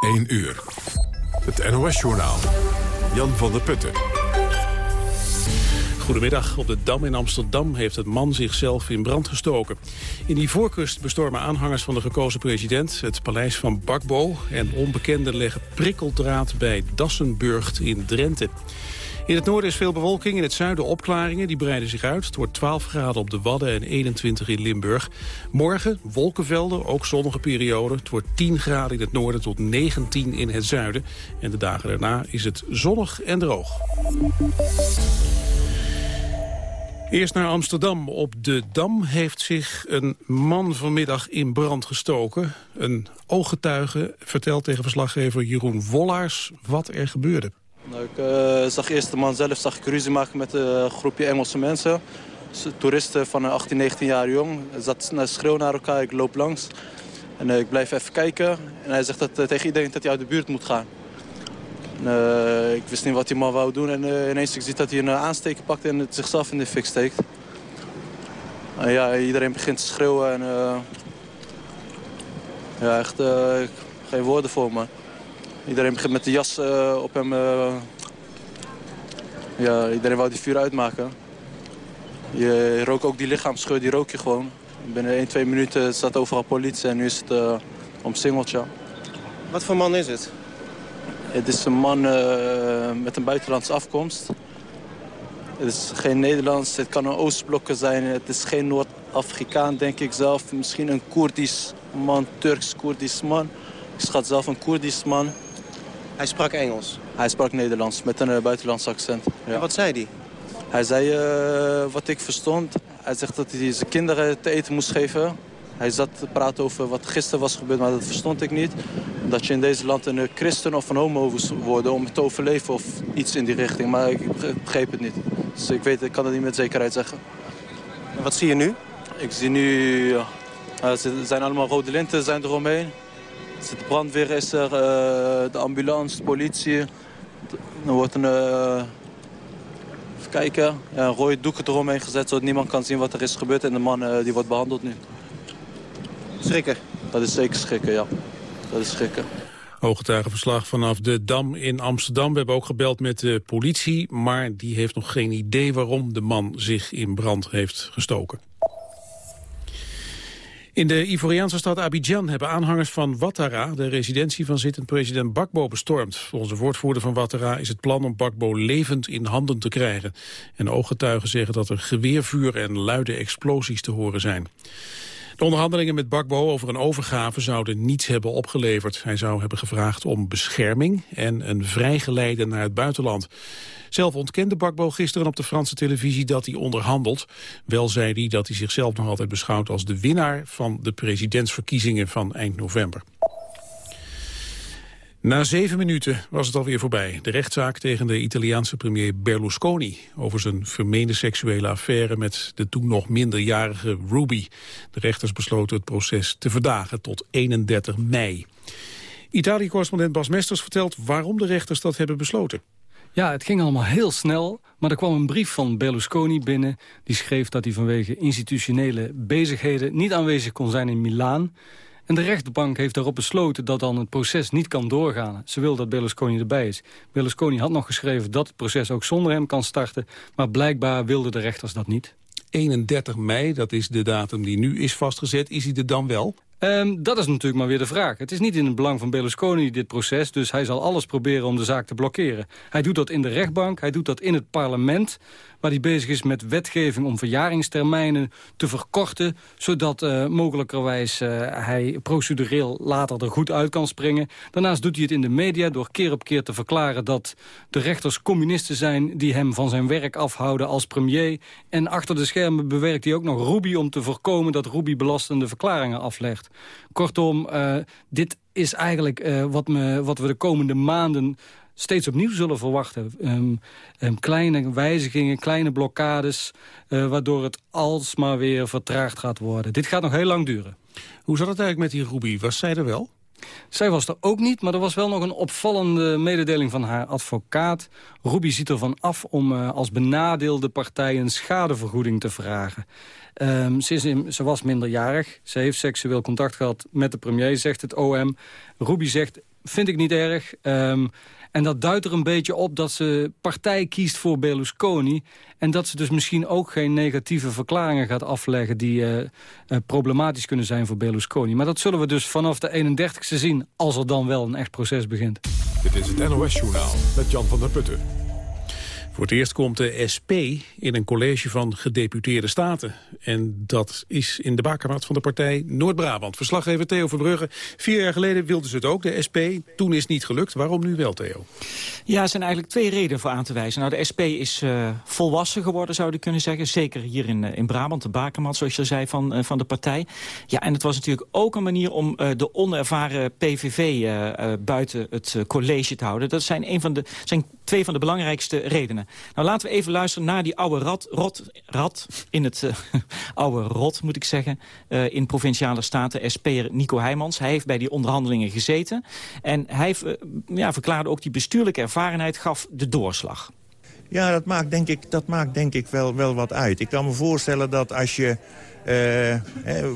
1 uur. Het NOS-journaal. Jan van der Putten. Goedemiddag. Op de Dam in Amsterdam heeft het man zichzelf in brand gestoken. In die voorkust bestormen aanhangers van de gekozen president... het paleis van Bakbo en onbekenden leggen prikkeldraad bij Dassenburgt in Drenthe. In het noorden is veel bewolking, in het zuiden opklaringen. Die breiden zich uit. Het wordt 12 graden op de Wadden en 21 in Limburg. Morgen wolkenvelden, ook zonnige periode. Het wordt 10 graden in het noorden tot 19 in het zuiden. En de dagen daarna is het zonnig en droog. Eerst naar Amsterdam. Op de Dam heeft zich een man vanmiddag in brand gestoken. Een ooggetuige vertelt tegen verslaggever Jeroen Wollaars wat er gebeurde. Nou, ik uh, zag eerst de man zelf zag ik ruzie maken met een groepje Engelse mensen. Toeristen van 18, 19 jaar jong. Zat naar schreeuwen naar elkaar, ik loop langs. En uh, ik blijf even kijken. En hij zegt dat, uh, tegen iedereen dat hij uit de buurt moet gaan. En, ik wist niet wat die man wou doen. En ineens ik dat hij een aansteker pakt en het zichzelf in de fik steekt. En ja, iedereen begint te schreeuwen. En, ja, echt geen woorden voor me. Iedereen begint met de jas uh, op hem. Uh, ja, iedereen wou die vuur uitmaken. Je rook ook die lichaamsgeur, die rook je gewoon. Binnen 1, 2 minuten staat overal politie en nu is het uh, omsingeld, ja. Wat voor man is het? Het is een man met een buitenlandse afkomst. Het is geen Nederlands, het kan een Oostblokker zijn. Het is geen Noord-Afrikaan, denk ik zelf. Misschien een Koerdisch man, Turks-Koerdisch man. Ik schat zelf een Koerdisch man. Hij sprak Engels? Hij sprak Nederlands met een uh, buitenlands accent. Ja. En wat zei hij? Hij zei uh, wat ik verstond. Hij zegt dat hij zijn kinderen te eten moest geven. Hij zat te praten over wat gisteren was gebeurd, maar dat verstond ik niet. Dat je in deze land een christen of een homo moest worden om te overleven of iets in die richting. Maar ik begreep het niet. Dus ik weet, ik kan het niet met zekerheid zeggen. En wat zie je nu? Ik zie nu, uh, er zijn allemaal rode linten zijn eromheen. De brandweer is er, uh, de ambulance, de politie. Er wordt een, uh, even kijken, ja, een rode doek eromheen gezet... zodat niemand kan zien wat er is gebeurd. En de man uh, die wordt behandeld nu. Schrikken? Dat is zeker schrikken, ja. Dat is schrikken. Ooggetuigenverslag vanaf de Dam in Amsterdam. We hebben ook gebeld met de politie, maar die heeft nog geen idee waarom de man zich in brand heeft gestoken. In de Ivoriaanse stad Abidjan hebben aanhangers van Ouattara... de residentie van zittend president Bakbo bestormd. Volgens de woordvoerder van Ouattara is het plan om Bakbo levend in handen te krijgen. En ooggetuigen zeggen dat er geweervuur en luide explosies te horen zijn. De onderhandelingen met Bakbo over een overgave zouden niets hebben opgeleverd. Hij zou hebben gevraagd om bescherming en een vrijgeleide naar het buitenland. Zelf ontkende Bakbo gisteren op de Franse televisie dat hij onderhandelt. Wel zei hij dat hij zichzelf nog altijd beschouwt als de winnaar van de presidentsverkiezingen van eind november. Na zeven minuten was het alweer voorbij. De rechtszaak tegen de Italiaanse premier Berlusconi... over zijn vermeende seksuele affaire met de toen nog minderjarige Ruby. De rechters besloten het proces te verdagen tot 31 mei. Italië-correspondent Bas Mesters vertelt waarom de rechters dat hebben besloten. Ja, het ging allemaal heel snel, maar er kwam een brief van Berlusconi binnen... die schreef dat hij vanwege institutionele bezigheden niet aanwezig kon zijn in Milaan... En de rechtbank heeft daarop besloten dat dan het proces niet kan doorgaan. Ze wil dat Berlusconi erbij is. Berlusconi had nog geschreven dat het proces ook zonder hem kan starten... maar blijkbaar wilden de rechters dat niet. 31 mei, dat is de datum die nu is vastgezet. Is hij er dan wel? Um, dat is natuurlijk maar weer de vraag. Het is niet in het belang van Berlusconi dit proces... dus hij zal alles proberen om de zaak te blokkeren. Hij doet dat in de rechtbank, hij doet dat in het parlement waar hij bezig is met wetgeving om verjaringstermijnen te verkorten... zodat uh, mogelijkerwijs uh, hij procedureel later er goed uit kan springen. Daarnaast doet hij het in de media door keer op keer te verklaren... dat de rechters communisten zijn die hem van zijn werk afhouden als premier. En achter de schermen bewerkt hij ook nog Ruby om te voorkomen... dat Ruby belastende verklaringen aflegt. Kortom, uh, dit is eigenlijk wat, me, wat we de komende maanden steeds opnieuw zullen verwachten. Um, um, kleine wijzigingen, kleine blokkades... Uh, waardoor het alsmaar weer vertraagd gaat worden. Dit gaat nog heel lang duren. Hoe zat het eigenlijk met die Ruby? Was zij er wel? Zij was er ook niet, maar er was wel nog een opvallende mededeling van haar advocaat. Ruby ziet ervan af om uh, als benadeelde partij een schadevergoeding te vragen. Um, ze, ze, was minderjarig, ze heeft seksueel contact gehad met de premier, zegt het OM. Ruby zegt, vind ik niet erg. Um, en dat duidt er een beetje op dat ze partij kiest voor Berlusconi... en dat ze dus misschien ook geen negatieve verklaringen gaat afleggen... die uh, uh, problematisch kunnen zijn voor Berlusconi. Maar dat zullen we dus vanaf de 31ste zien... als er dan wel een echt proces begint. Dit is het NOS-journaal met Jan van der Putten. Voor het eerst komt de SP in een college van gedeputeerde staten. En dat is in de bakermat van de partij Noord-Brabant. Verslaggever Theo Verbrugge. Vier jaar geleden wilden ze het ook, de SP. Toen is het niet gelukt. Waarom nu wel, Theo? Ja, er zijn eigenlijk twee redenen voor aan te wijzen. Nou, de SP is uh, volwassen geworden, zou je kunnen zeggen. Zeker hier in, uh, in Brabant, de bakermat, zoals je zei, van, uh, van de partij. Ja, en het was natuurlijk ook een manier om de onervaren PVV buiten het college te houden. Dat zijn, een van de, zijn twee van de belangrijkste redenen. Nou, laten we even luisteren naar die oude rat, rot, rat in het uh, oude rot, moet ik zeggen, uh, in Provinciale Staten, SP'er Nico Heijmans. Hij heeft bij die onderhandelingen gezeten. En hij uh, ja, verklaarde ook die bestuurlijke ervarenheid gaf de doorslag. Ja, dat maakt denk ik, dat maakt denk ik wel, wel wat uit. Ik kan me voorstellen dat als je uh,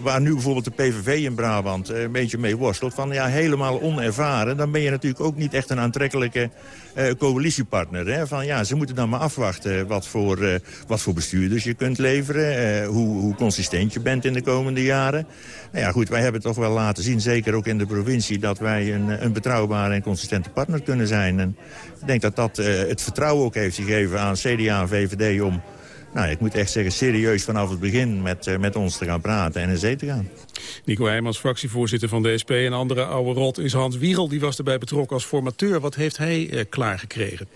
waar nu bijvoorbeeld de PVV in Brabant uh, een beetje mee worstelt... van ja, helemaal onervaren, dan ben je natuurlijk ook niet echt een aantrekkelijke uh, coalitiepartner. Hè? Van ja, ze moeten dan maar afwachten wat voor, wat voor bestuurders je kunt leveren... hoe, hoe consistent je bent in de komende jaren. Nou ja, goed, wij hebben toch wel laten zien, zeker ook in de provincie... dat wij een, een betrouwbare en consistente partner kunnen zijn. En ik denk dat dat het vertrouwen ook heeft gegeven aan CDA en VVD... om nou, ik moet echt zeggen, serieus vanaf het begin met, uh, met ons te gaan praten en in zee te gaan. Nico Heijmans, fractievoorzitter van de SP. En andere oude rot is Hans Wiegel, die was erbij betrokken als formateur. Wat heeft hij uh, klaargekregen?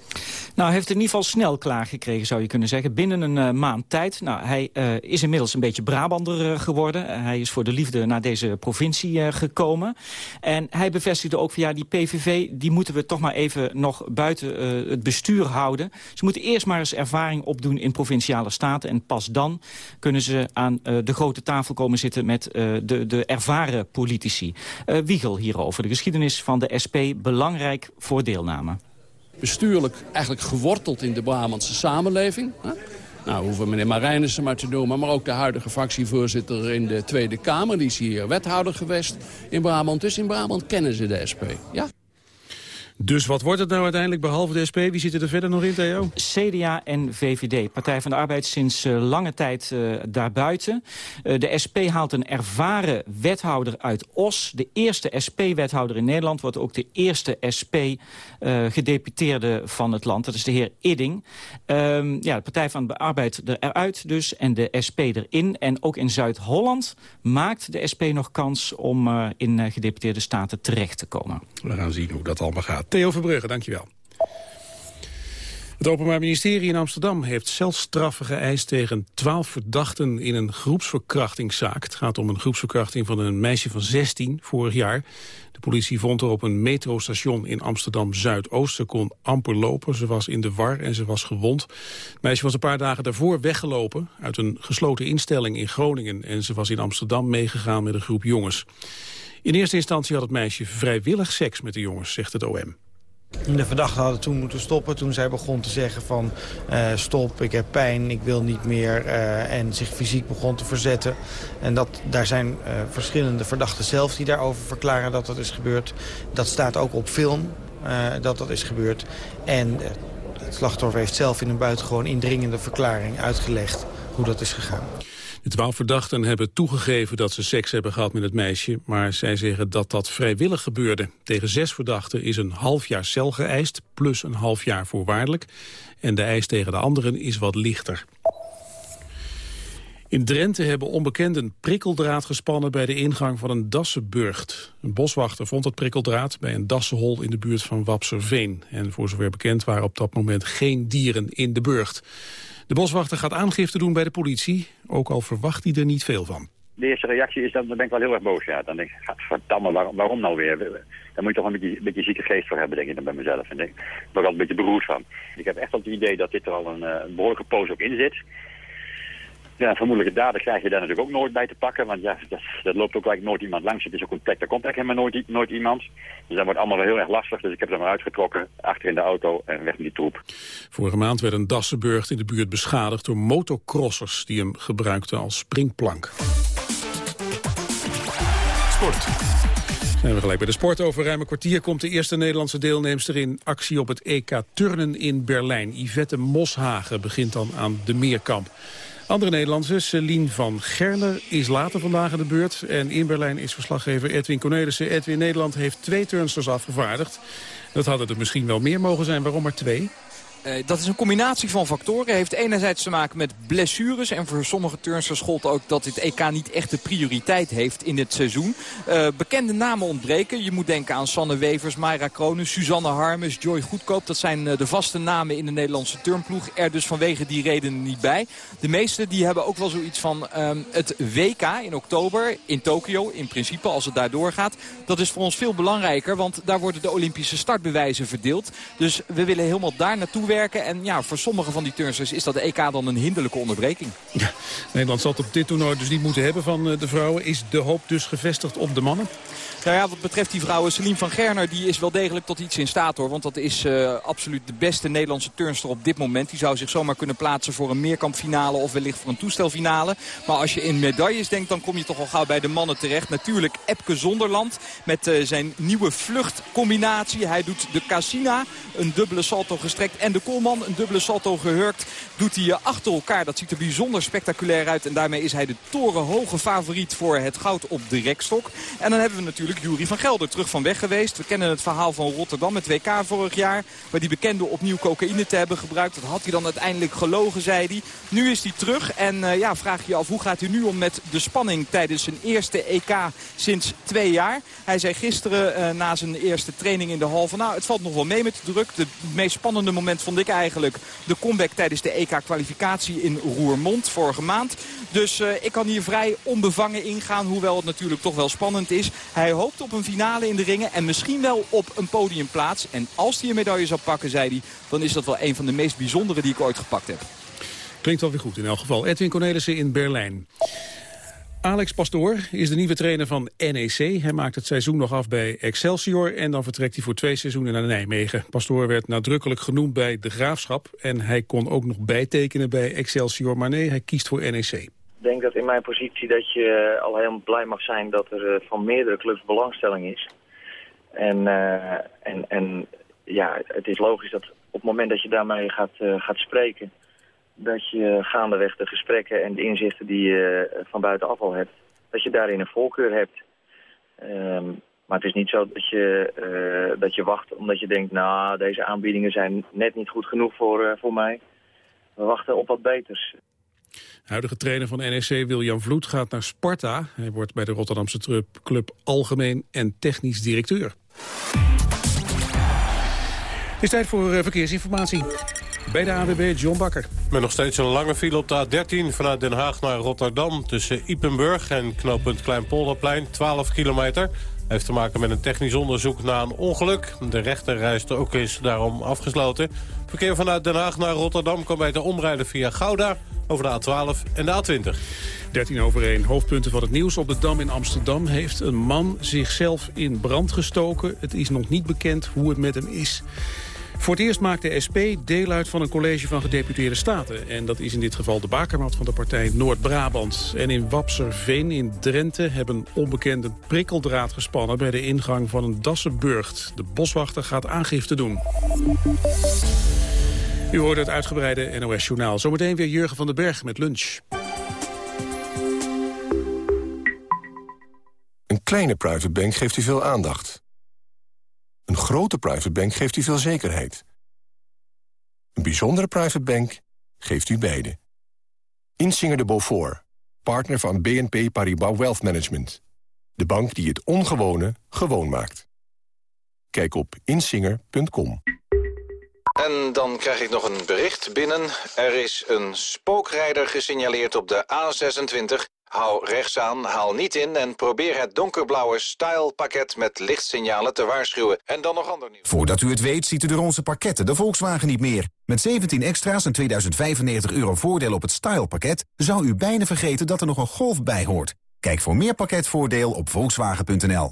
Nou, hij heeft in ieder geval snel klaargekregen, zou je kunnen zeggen. Binnen een uh, maand tijd. Nou, hij uh, is inmiddels een beetje Brabander geworden. hij is voor de liefde naar deze provincie gekomen. En hij bevestigde ook van ja, die PVV, die moeten we toch maar even nog buiten het bestuur houden. Ze moeten eerst maar eens ervaring opdoen in provinciale staten. En pas dan kunnen ze aan de grote tafel komen zitten met de de, de ervaren politici. Uh, Wiegel hierover, de geschiedenis van de SP, belangrijk voor deelname. Bestuurlijk eigenlijk geworteld in de Brabantse samenleving. Hè? Nou, hoeven meneer Marijnissen maar te noemen, maar ook de huidige fractievoorzitter in de Tweede Kamer. Die is hier wethouder geweest in Brabant. Dus in Brabant kennen ze de SP. Ja? Dus wat wordt het nou uiteindelijk behalve de SP? Wie zit er verder nog in, Theo? CDA en VVD. Partij van de Arbeid sinds uh, lange tijd uh, daarbuiten. Uh, de SP haalt een ervaren wethouder uit Os. De eerste SP-wethouder in Nederland wordt ook de eerste SP-gedeputeerde van het land. Dat is de heer Idding. Um, ja, de Partij van de Arbeid eruit dus en de SP erin. En ook in Zuid-Holland maakt de SP nog kans om in gedeputeerde staten terecht te komen. We gaan zien hoe dat allemaal gaat. Theo Verbrugge, dankjewel. Het Openbaar Ministerie in Amsterdam heeft celstraffen geëist tegen twaalf verdachten in een groepsverkrachtingszaak. Het gaat om een groepsverkrachting van een meisje van 16 vorig jaar. De politie vond haar op een metrostation in Amsterdam-Zuidoost. Ze kon amper lopen, ze was in de war en ze was gewond. Het meisje was een paar dagen daarvoor weggelopen uit een gesloten instelling in Groningen. En ze was in Amsterdam meegegaan met een groep jongens. In eerste instantie had het meisje vrijwillig seks met de jongens, zegt het OM. De verdachte hadden toen moeten stoppen toen zij begon te zeggen van uh, stop, ik heb pijn, ik wil niet meer uh, en zich fysiek begon te verzetten. En dat, daar zijn uh, verschillende verdachten zelf die daarover verklaren dat dat is gebeurd. Dat staat ook op film dat dat is gebeurd. En het slachtoffer heeft zelf in een buitengewoon indringende verklaring uitgelegd hoe dat is gegaan. De twaalf verdachten hebben toegegeven dat ze seks hebben gehad met het meisje, maar zij zeggen dat dat vrijwillig gebeurde. Tegen zes verdachten is een half jaar cel geëist, plus een half jaar voorwaardelijk. En de eis tegen de anderen is wat lichter. In Drenthe hebben onbekenden prikkeldraad gespannen bij de ingang van een dassenburgt. Een boswachter vond het prikkeldraad bij een dassenhol in de buurt van Wapserveen. En voor zover bekend waren op dat moment geen dieren in de burgt. De boswachter gaat aangifte doen bij de politie, ook al verwacht hij er niet veel van. De eerste reactie is, dan ben ik wel heel erg boos. Ja. Dan denk ik, verdamme, waarom, waarom nou weer? Daar moet je toch een beetje, een beetje zieke geest voor hebben, denk ik dan bij mezelf. En ik ben er al een beetje beroerd van. Ik heb echt het idee dat dit er al een, eh, een behoorlijke poos ook in zit. Ja, vermoedelijke daden krijg je daar natuurlijk ook nooit bij te pakken. Want ja, dat, dat loopt ook eigenlijk nooit iemand langs. Het is ook een plek, daar komt eigenlijk helemaal nooit, nooit iemand. Dus dat wordt allemaal heel erg lastig. Dus ik heb ze maar uitgetrokken, achter in de auto en weg met die troep. Vorige maand werd een Dassenburg in de buurt beschadigd door motocrossers... die hem gebruikten als springplank. Sport. Zijn we gelijk bij de sport. Over ruim een kwartier komt de eerste Nederlandse deelnemster in actie op het EK Turnen in Berlijn. Yvette Moshagen begint dan aan de meerkamp. Andere Nederlandse, Celine van Gerner, is later vandaag aan de beurt. En in Berlijn is verslaggever Edwin Cornelissen. Edwin Nederland heeft twee turnsters afgevaardigd. Dat hadden er misschien wel meer mogen zijn. Waarom maar twee? Uh, dat is een combinatie van factoren. Heeft enerzijds te maken met blessures. En voor sommige turnsters gold ook dat dit EK niet echt de prioriteit heeft in het seizoen. Uh, bekende namen ontbreken. Je moet denken aan Sanne Wevers, Mayra Kronen, Suzanne Harmes, Joy Goedkoop. Dat zijn uh, de vaste namen in de Nederlandse turnploeg. Er dus vanwege die redenen niet bij. De meeste die hebben ook wel zoiets van ehm, het WK in oktober in Tokio. In principe als het daar doorgaat. Dat is voor ons veel belangrijker. Want daar worden de Olympische startbewijzen verdeeld. Dus we willen helemaal daar naartoe en ja, voor sommige van die turnsters is dat de EK dan een hinderlijke onderbreking. Nederland zal het op dit toernooi dus niet moeten hebben van eh, de vrouwen. Is de hoop dus gevestigd op de mannen? Nou ja, wat betreft die vrouwen, Celine van Gerner die is wel degelijk tot iets in staat hoor. Want dat is uh, absoluut de beste Nederlandse turnster op dit moment. Die zou zich zomaar kunnen plaatsen voor een meerkampfinale of wellicht voor een toestelfinale. Maar als je in medailles denkt, dan kom je toch al gauw bij de mannen terecht. Natuurlijk Epke Zonderland met uh, zijn nieuwe vluchtcombinatie. Hij doet de Cassina, een dubbele salto gestrekt. En de Koolman, een dubbele salto gehurkt. Doet hij uh, achter elkaar. Dat ziet er bijzonder spectaculair uit. En daarmee is hij de torenhoge favoriet voor het goud op de rekstok. En dan hebben we natuurlijk Jury van Gelder terug van weg geweest. We kennen het verhaal van Rotterdam met WK vorig jaar. Waar die bekende opnieuw cocaïne te hebben gebruikt. Dat had hij dan uiteindelijk gelogen, zei hij. Nu is hij terug en uh, ja, vraag je af hoe gaat hij nu om met de spanning tijdens zijn eerste EK sinds twee jaar. Hij zei gisteren uh, na zijn eerste training in de hal van nou het valt nog wel mee met de druk. Het meest spannende moment vond ik eigenlijk de comeback tijdens de EK-kwalificatie in Roermond vorige maand. Dus uh, ik kan hier vrij onbevangen ingaan, hoewel het natuurlijk toch wel spannend is. Hij hoopt op een finale in de ringen en misschien wel op een podiumplaats. En als hij een medaille zou pakken, zei hij, dan is dat wel een van de meest bijzondere die ik ooit gepakt heb. Klinkt wel weer goed in elk geval. Edwin Cornelissen in Berlijn. Alex Pastoor is de nieuwe trainer van NEC. Hij maakt het seizoen nog af bij Excelsior en dan vertrekt hij voor twee seizoenen naar Nijmegen. Pastoor werd nadrukkelijk genoemd bij de Graafschap en hij kon ook nog bijtekenen bij Excelsior, maar nee, hij kiest voor NEC. Denk dat in mijn positie dat je al helemaal blij mag zijn dat er van meerdere clubs belangstelling is. En, uh, en, en ja, het is logisch dat op het moment dat je daarmee gaat, gaat spreken dat je gaandeweg de gesprekken en de inzichten die je van buitenaf al hebt, dat je daarin een voorkeur hebt. Um, maar het is niet zo dat je, dat je wacht omdat je denkt, nou, deze aanbiedingen zijn net niet goed genoeg voor, voor mij. We wachten op wat beters. Huidige trainer van NEC, William Vloed, gaat naar Sparta. Hij wordt bij de Rotterdamse club algemeen en technisch directeur. Het is tijd voor uh, verkeersinformatie. Bij de AWB John Bakker. Met nog steeds een lange file op de A13 vanuit Den Haag naar Rotterdam... tussen Ipenburg en knooppunt Kleinpolderplein, 12 kilometer. Heeft te maken met een technisch onderzoek na een ongeluk. De rechterrijstrook is daarom afgesloten. Verkeer vanuit Den Haag naar Rotterdam kan beter omrijden via Gouda... over de A12 en de A20. 13 over 1. Hoofdpunten van het nieuws. Op de Dam in Amsterdam heeft een man zichzelf in brand gestoken. Het is nog niet bekend hoe het met hem is. Voor het eerst maakt de SP deel uit van een college van gedeputeerde staten. En dat is in dit geval de bakermat van de partij Noord-Brabant. En in Wapserveen in Drenthe hebben onbekenden prikkeldraad gespannen... bij de ingang van een Dassenburgt. De boswachter gaat aangifte doen. U hoort het uitgebreide NOS-journaal. Zometeen weer Jurgen van den Berg met lunch. Een kleine private bank geeft u veel aandacht. Een grote private bank geeft u veel zekerheid. Een bijzondere private bank geeft u beide. Insinger de Beaufort, partner van BNP Paribas Wealth Management. De bank die het ongewone gewoon maakt. Kijk op insinger.com. En dan krijg ik nog een bericht binnen. Er is een spookrijder gesignaleerd op de A26 Hou rechts aan, haal niet in en probeer het donkerblauwe Style-pakket met lichtsignalen te waarschuwen. En dan nog ander nieuws. Voordat u het weet ziet u de onze pakketten de Volkswagen niet meer. Met 17 extra's en 2095 euro voordeel op het Style-pakket... zou u bijna vergeten dat er nog een Golf bij hoort. Kijk voor meer pakketvoordeel op volkswagen.nl.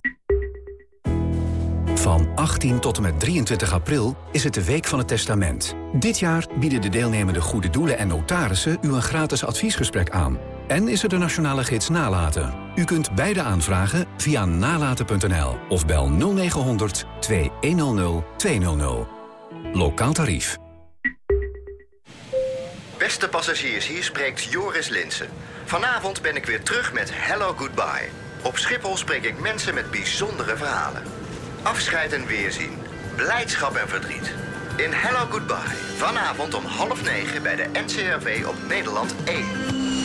Van 18 tot en met 23 april is het de Week van het Testament. Dit jaar bieden de deelnemende goede doelen en notarissen u een gratis adviesgesprek aan. En is er de nationale gids Nalaten. U kunt beide aanvragen via nalaten.nl of bel 0900 2100 200. Lokaal tarief. Beste passagiers, hier spreekt Joris Linsen. Vanavond ben ik weer terug met Hello Goodbye. Op Schiphol spreek ik mensen met bijzondere verhalen. Afscheid en weerzien. Blijdschap en verdriet. In Hello Goodbye. Vanavond om half negen bij de NCRV op Nederland 1.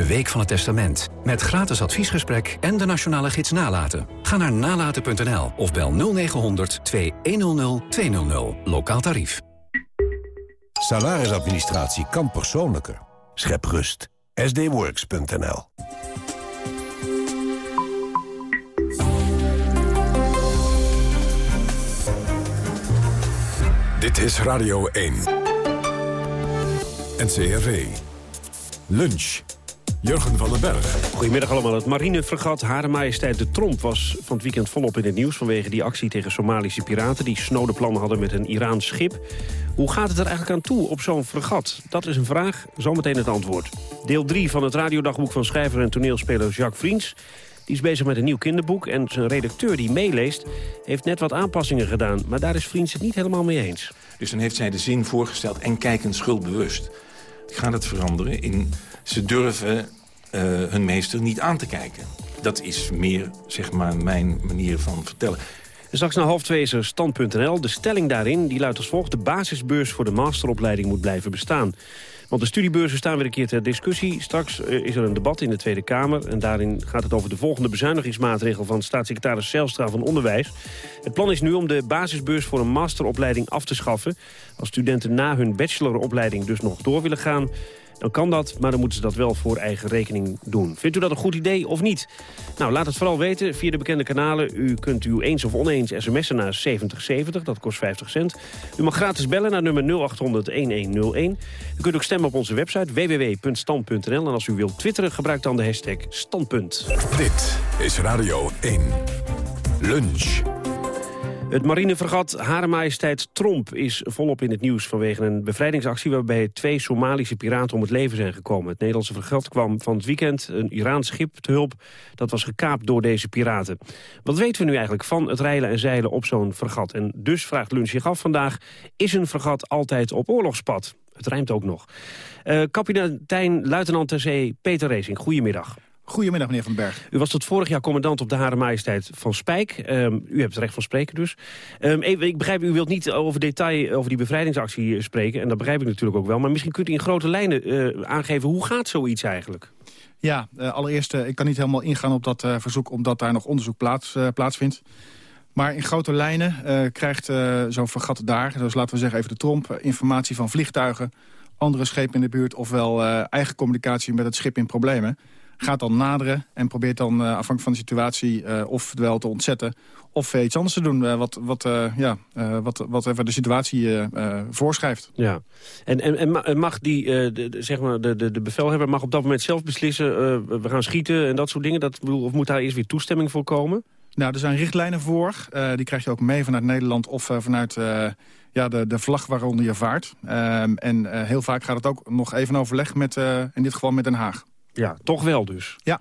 De Week van het Testament. Met gratis adviesgesprek en de nationale gids Nalaten. Ga naar nalaten.nl of bel 0900 2100 200. Lokaal tarief. Salarisadministratie kan persoonlijker. Schep rust. sdworks.nl Dit is Radio 1. NCRV. Lunch. Jurgen van den Berg. Goedemiddag allemaal. Het marinefregat Hare Majesteit de Tromp was van het weekend volop in het nieuws... vanwege die actie tegen Somalische piraten die snode plannen hadden met een Iraans schip. Hoe gaat het er eigenlijk aan toe op zo'n fregat? Dat is een vraag, zometeen het antwoord. Deel 3 van het radiodagboek van schrijver en toneelspeler Jacques Vriends. Die is bezig met een nieuw kinderboek en zijn redacteur die meeleest... heeft net wat aanpassingen gedaan, maar daar is Vriends het niet helemaal mee eens. Dus dan heeft zij de zin voorgesteld en kijken schuldbewust. Ik ga het veranderen in ze durven uh, hun meester niet aan te kijken. Dat is meer, zeg maar, mijn manier van vertellen. Straks na half twee is er stand.nl. De stelling daarin die luidt als volgt. De basisbeurs voor de masteropleiding moet blijven bestaan. Want de studiebeurzen staan weer een keer ter discussie. Straks uh, is er een debat in de Tweede Kamer. En daarin gaat het over de volgende bezuinigingsmaatregel... van staatssecretaris Zijlstra van Onderwijs. Het plan is nu om de basisbeurs voor een masteropleiding af te schaffen. Als studenten na hun bacheloropleiding dus nog door willen gaan dan kan dat, maar dan moeten ze dat wel voor eigen rekening doen. Vindt u dat een goed idee of niet? Nou, laat het vooral weten via de bekende kanalen. U kunt u eens of oneens sms'en naar 7070, dat kost 50 cent. U mag gratis bellen naar nummer 0800-1101. U kunt ook stemmen op onze website www.stand.nl. En als u wilt twitteren, gebruik dan de hashtag standpunt. Dit is Radio 1. Lunch. Het marinefregat Hare Majesteit Tromp is volop in het nieuws vanwege een bevrijdingsactie waarbij twee Somalische piraten om het leven zijn gekomen. Het Nederlandse fregat kwam van het weekend een Iraans schip te hulp dat was gekaapt door deze piraten. Wat weten we nu eigenlijk van het reilen en zeilen op zo'n fregat? En dus vraagt Lunch zich af vandaag, is een fregat altijd op oorlogspad? Het rijmt ook nog. Uh, kapitein luitenant ter zee Peter Racing, goedemiddag. Goedemiddag, meneer Van Berg. U was tot vorig jaar commandant op de Hare Majesteit van Spijk. Um, u hebt het recht van spreken dus. Um, even, ik begrijp, u wilt niet over detail over die bevrijdingsactie spreken. En dat begrijp ik natuurlijk ook wel. Maar misschien kunt u in grote lijnen uh, aangeven, hoe gaat zoiets eigenlijk? Ja, uh, allereerst, uh, ik kan niet helemaal ingaan op dat verzoek... omdat daar nog onderzoek plaats, plaatsvindt. Maar in grote lijnen krijgt zo'n vergat daar... dus laten we zeggen even de tromp... informatie van vliegtuigen, andere schepen in de buurt... ofwel eigen communicatie met het schip in problemen gaat dan naderen en probeert dan uh, afhankelijk van de situatie uh, of wel te ontzetten of iets anders te doen, uh, wat, wat, ja, wat, wat even de situatie voorschrijft. Ja, en, en, en mag die, de, zeg maar, de, de, de bevelhebber mag op dat moment zelf beslissen, we gaan schieten en dat soort dingen, dat, of moet daar eerst weer toestemming voor komen? Nou, er zijn richtlijnen voor. die krijg je ook mee vanuit Nederland of vanuit ja, de, de vlag waaronder je vaart. Um, en heel vaak gaat het ook nog even overleg met, in dit geval met Den Haag. Ja, toch wel dus. Ja.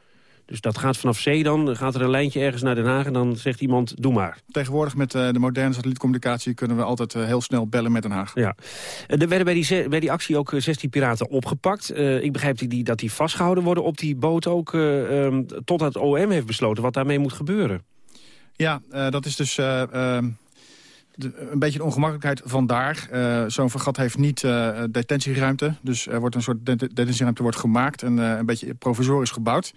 Dus dat gaat vanaf zee dan, gaat er een lijntje ergens naar Den Haag... en dan zegt iemand, doe maar. Tegenwoordig met uh, de moderne satellietcommunicatie... kunnen we altijd uh, heel snel bellen met Den Haag. Ja. Er werden bij die, bij die actie ook 16 piraten opgepakt. Uh, ik begrijp die, dat die vastgehouden worden op die boot ook... Um, totdat het OM heeft besloten wat daarmee moet gebeuren. Ja, dat is dus... Een beetje de ongemakkelijkheid vandaar. Uh, Zo'n vergat heeft niet uh, detentieruimte. Dus er wordt een soort detentieruimte wordt gemaakt en uh, een beetje provisorisch gebouwd.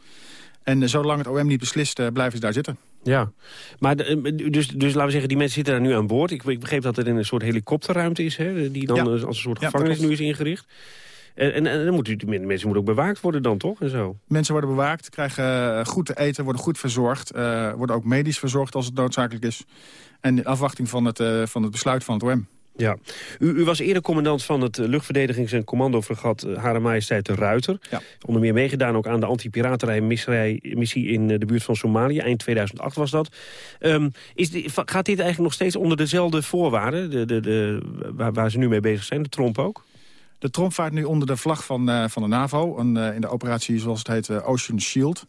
En zolang het OM niet beslist, blijven ze daar zitten. Ja, maar dus, dus laten we zeggen, die mensen zitten daar nu aan boord. Ik, ik begreep dat er een soort helikopterruimte is, hè, die dan als een soort gevangenis nu is ingericht. En, en, en dan moeten die mensen moeten ook bewaakt worden dan, toch? En zo. Mensen worden bewaakt, krijgen goed te eten, worden goed verzorgd. Uh, worden ook medisch verzorgd als het noodzakelijk is. En in afwachting van het, uh, van het besluit van het OM. Ja. U, u, was eerder commandant van het luchtverdedigings- en commandofregat Hare Majesteit de Ruiter. Ja. Onder meer meegedaan ook aan de anti-piraterij-missie in de buurt van Somalië. Eind 2008 was dat. Um, is die, gaat dit eigenlijk nog steeds onder dezelfde voorwaarden... De, de, de, waar, waar ze nu mee bezig zijn, de tromp ook? De tromp vaart nu onder de vlag van, uh, van de NAVO. Een, uh, in de operatie, zoals het heet, uh, Ocean Shield.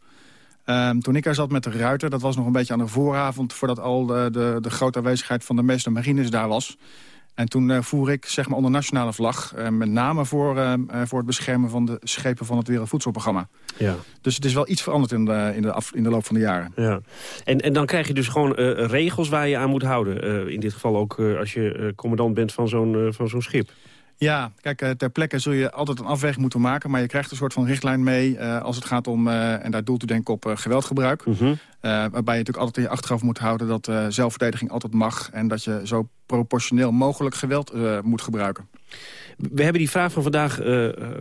Um, toen ik er zat met de ruiter, dat was nog een beetje aan de vooravond... voordat al de, de, de grote aanwezigheid van de meeste marines daar was. En toen voer ik zeg maar onder nationale vlag... Met name voor, uh, voor het beschermen van de schepen van het Wereldvoedselprogramma. Ja. Dus het is wel iets veranderd in de, in de, af, in de loop van de jaren. Ja. En, en dan krijg je dus gewoon regels waar je aan moet houden. in dit geval ook als je commandant bent van zo'n van zo'n schip. Ja, kijk, ter plekke zul je altijd een afweging moeten maken... maar je krijgt een soort van richtlijn mee uh, als het gaat om... Uh, en daar doelt u denk ik op uh, geweldgebruik. -hmm. waarbij je natuurlijk altijd in je achterhoofd moet houden... dat zelfverdediging altijd mag... en dat je zo proportioneel mogelijk geweld moet gebruiken. We hebben die vraag van vandaag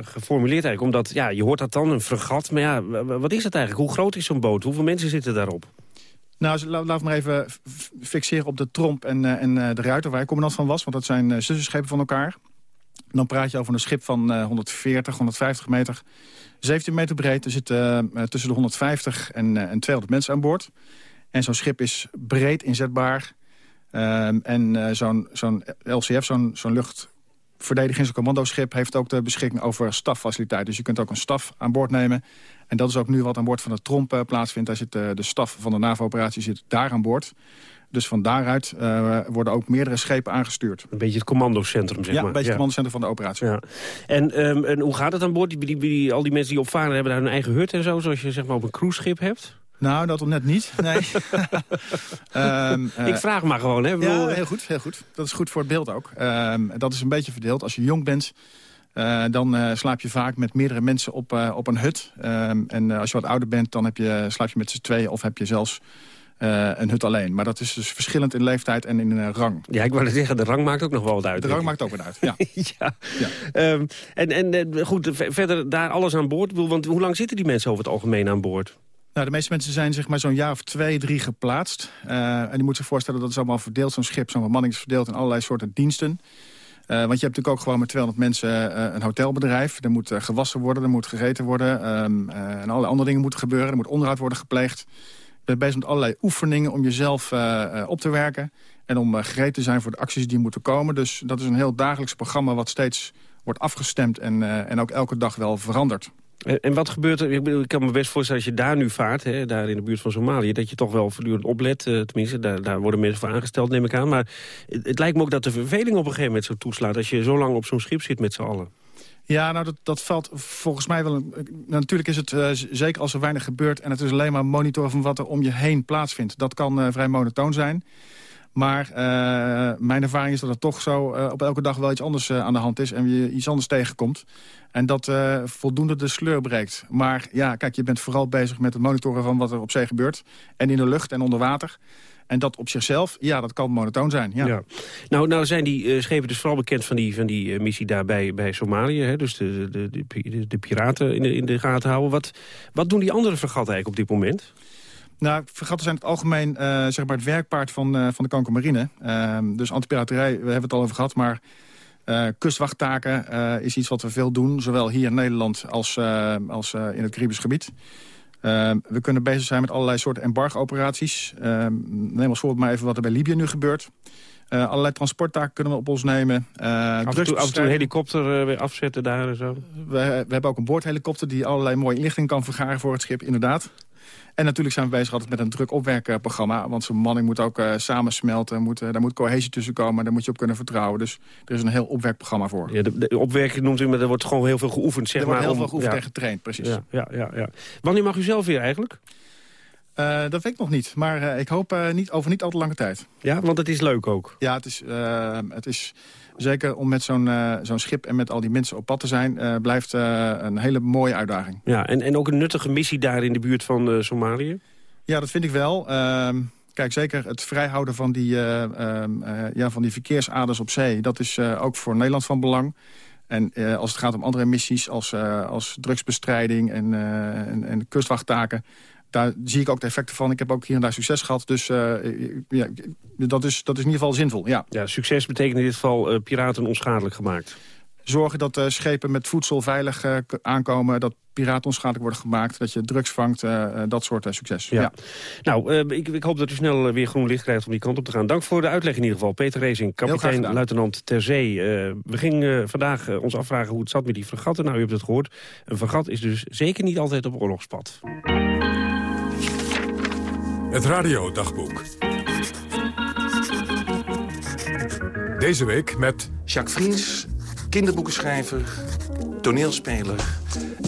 geformuleerd eigenlijk... omdat ja, je hoort dat dan, een fregat. Maar ja, wat is het eigenlijk? Hoe groot is zo'n boot? Hoeveel mensen zitten daarop? Nou, laten we maar even fixeren op de Tromp en, en de Ruiter... waar ik commandant van was, want dat zijn zussenschepen van elkaar... Dan praat je over een schip van uh, 140, 150 meter. 17 meter breed. Er zitten uh, tussen de 150 en, en 200 mensen aan boord. En zo'n schip is breed inzetbaar. en zo'n LCF, zo'n zo'n luchtverdedigings- en commandoschip... heeft ook de beschikking over staffaciliteit. Dus je kunt ook een staf aan boord nemen. En dat is ook nu wat aan boord van de Tromp plaatsvindt. Daar zit de staf van de NAVO-operatie daar aan boord. Dus van daaruit uh, worden ook meerdere schepen aangestuurd. Een beetje het commandocentrum, zeg ja, maar. een beetje het commandocentrum van de operatie. Ja. En, um, en hoe gaat het aan boord? Die, die, die, al die mensen die opvaren hebben daar hun eigen hut en zo... zoals je zeg maar, op een cruiseschip hebt? Nou, dat net niet, nee. um, uh, Ik vraag maar gewoon, hè? Ja, heel goed, heel goed. Dat is goed voor het beeld ook. Um, dat is een beetje verdeeld. Als je jong bent, uh, dan uh, slaap je vaak met meerdere mensen op, op een hut. Um, en als je wat ouder bent, dan heb je, slaap je met z'n tweeën... of heb je zelfs uh, een hut alleen. Maar dat is dus verschillend in leeftijd en in uh, rang. Ja, ik wou zeggen, de rang maakt ook nog wel wat uit. De rang maakt ook wat uit, ja. ja. ja. Um, en, en goed, verder daar alles aan boord. Want hoe lang zitten die mensen over het algemeen aan boord? Nou, de meeste mensen zijn zeg maar zo'n jaar of twee, drie geplaatst. En je moet zich voorstellen dat het allemaal verdeeld, zo'n schip, zo'n bemanning is verdeeld in allerlei soorten diensten. Uh, want je hebt natuurlijk ook gewoon met 200 mensen uh, een hotelbedrijf. Er moet uh, gewassen worden, er moet gegeten worden. Um, uh, en allerlei andere dingen moeten gebeuren. Er moet onderhoud worden gepleegd. Bent bezig met allerlei oefeningen om jezelf uh, op te werken. En om uh, gereed te zijn voor de acties die moeten komen. Dus dat is een heel dagelijks programma wat steeds wordt afgestemd en, en ook elke dag wel verandert. En, en wat gebeurt er? Ik, bedoel, ik kan me best voorstellen als je daar nu vaart, hè, daar in de buurt van Somalië... dat je toch wel voortdurend oplet. Tenminste, daar, daar, worden mensen voor aangesteld, neem ik aan. Maar het, het, lijkt me ook dat de verveling op een gegeven moment zo toeslaat... als je zo lang op zo'n schip zit met z'n allen. Ja, nou dat, dat valt volgens mij wel... Natuurlijk is het uh, zeker als er weinig gebeurt... en het is alleen maar monitoren van wat er om je heen plaatsvindt. Dat kan uh, vrij monotoon zijn. Maar uh, mijn ervaring is dat het toch zo op elke dag wel iets anders aan de hand is... en je iets anders tegenkomt. En dat voldoende de sleur breekt. Maar ja, kijk, je bent vooral bezig met het monitoren van wat er op zee gebeurt. En in de lucht en onder water. En dat op zichzelf, ja, dat kan monotoon zijn. Ja. ja. Nou, nou zijn die uh, schepen dus vooral bekend van die, van die uh, missie daar bij, bij Somalië. Hè? Dus de, de, de, de, piraten in de, in de gaten houden. Wat, wat doen die andere fregatten eigenlijk op dit moment? Nou, fregatten zijn het algemeen uh, zeg maar het werkpaard van, van de Koninklijke Marine. Ehm, dus antipiraterij, we hebben het al over gehad, maar... Uh, kustvachttaken uh, is iets wat we veel doen, zowel hier in Nederland als, uh, als in het Caribisch gebied. Uh, we kunnen bezig zijn met allerlei soorten embargo-operaties. Uh, neem als voorbeeld maar even wat er bij Libië nu gebeurt. Uh, allerlei transporttaken kunnen we op ons nemen. af, en toe, af en toe een helikopter weer afzetten daar en zo. We, we, hebben ook een boordhelikopter die allerlei mooie inlichting kan vergaren voor het schip, inderdaad. En natuurlijk zijn we bezig altijd met een druk opwerkprogramma. Want zo'n manning moet ook uh, samensmelten. Moet, uh, daar moet cohesie tussen komen. Daar moet je op kunnen vertrouwen. Dus er is een heel opwerkprogramma voor. Ja, de, de opwerking noemt u, maar er wordt gewoon heel veel geoefend. Zeg er maar, heel om, veel geoefend ja. en getraind, precies. Ja, ja, ja, ja. Wanneer mag u zelf weer eigenlijk? Uh, dat weet ik nog niet. Maar uh, ik hoop uh, niet, over niet al te lange tijd. Ja, want het is leuk ook. Ja, het is, het is zeker om met zo'n zo'n schip en met al die mensen op pad te zijn... blijft een hele mooie uitdaging. Ja, en, en ook een nuttige missie daar in de buurt van Somalië? Ja, dat vind ik wel. Ehm, kijk, zeker het vrijhouden van die, uh, uh, ja, van die verkeersaders op zee... dat is uh, ook voor Nederland van belang. En als het gaat om andere missies als, als drugsbestrijding en, en, en kustwachttaken... daar zie ik ook de effecten van. Ik heb ook hier en daar succes gehad. Dus ja, dat, is, dat is in ieder geval zinvol, ja. Ja, succes betekent in dit geval piraten onschadelijk gemaakt. zorgen dat uh, schepen met voedsel veilig aankomen... dat piraten onschadelijk worden gemaakt, dat je drugs vangt, dat soort succes. Ja. ja. Nou, ik, ik, hoop dat u snel weer groen licht krijgt om die kant op te gaan. Dank voor de uitleg in ieder geval. Peter Rezing, kapitein, luitenant ter zee. we gingen vandaag ons afvragen hoe het zat met die fregatten. Nou, u hebt het gehoord. Een fregat is dus zeker niet altijd op oorlogspad. Het radiodagboek. Deze week met... Jacques Vriends, kinderboekenschrijver, toneelspeler.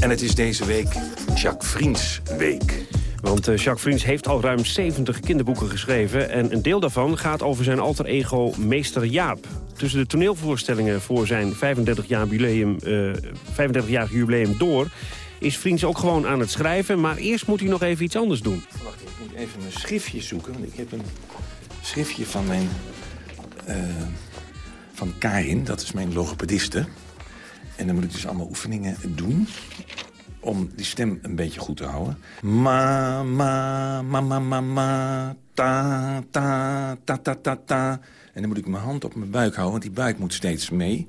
En het is deze week Jacques Vriends Week. Want uh, Jacques Vriends heeft al ruim 70 kinderboeken geschreven... en een deel daarvan gaat over zijn alter ego Meester Jaap. Tussen de toneelvoorstellingen voor zijn 35 jaar jubileum, uh, 35 jaar jubileum door... is Vriends ook gewoon aan het schrijven, maar eerst moet hij nog even iets anders doen. Wacht, ik moet even mijn schriftje zoeken, want ik heb een schriftje van mijn... Uh, van Karin, dat is mijn logopediste. En dan moet ik dus allemaal oefeningen doen om die stem een beetje goed te houden. Ma, ma, ma, ma, ma, ma, ta, ta, ta, ta, ta, ta. En dan moet ik mijn hand op mijn buik houden, want die buik moet steeds mee.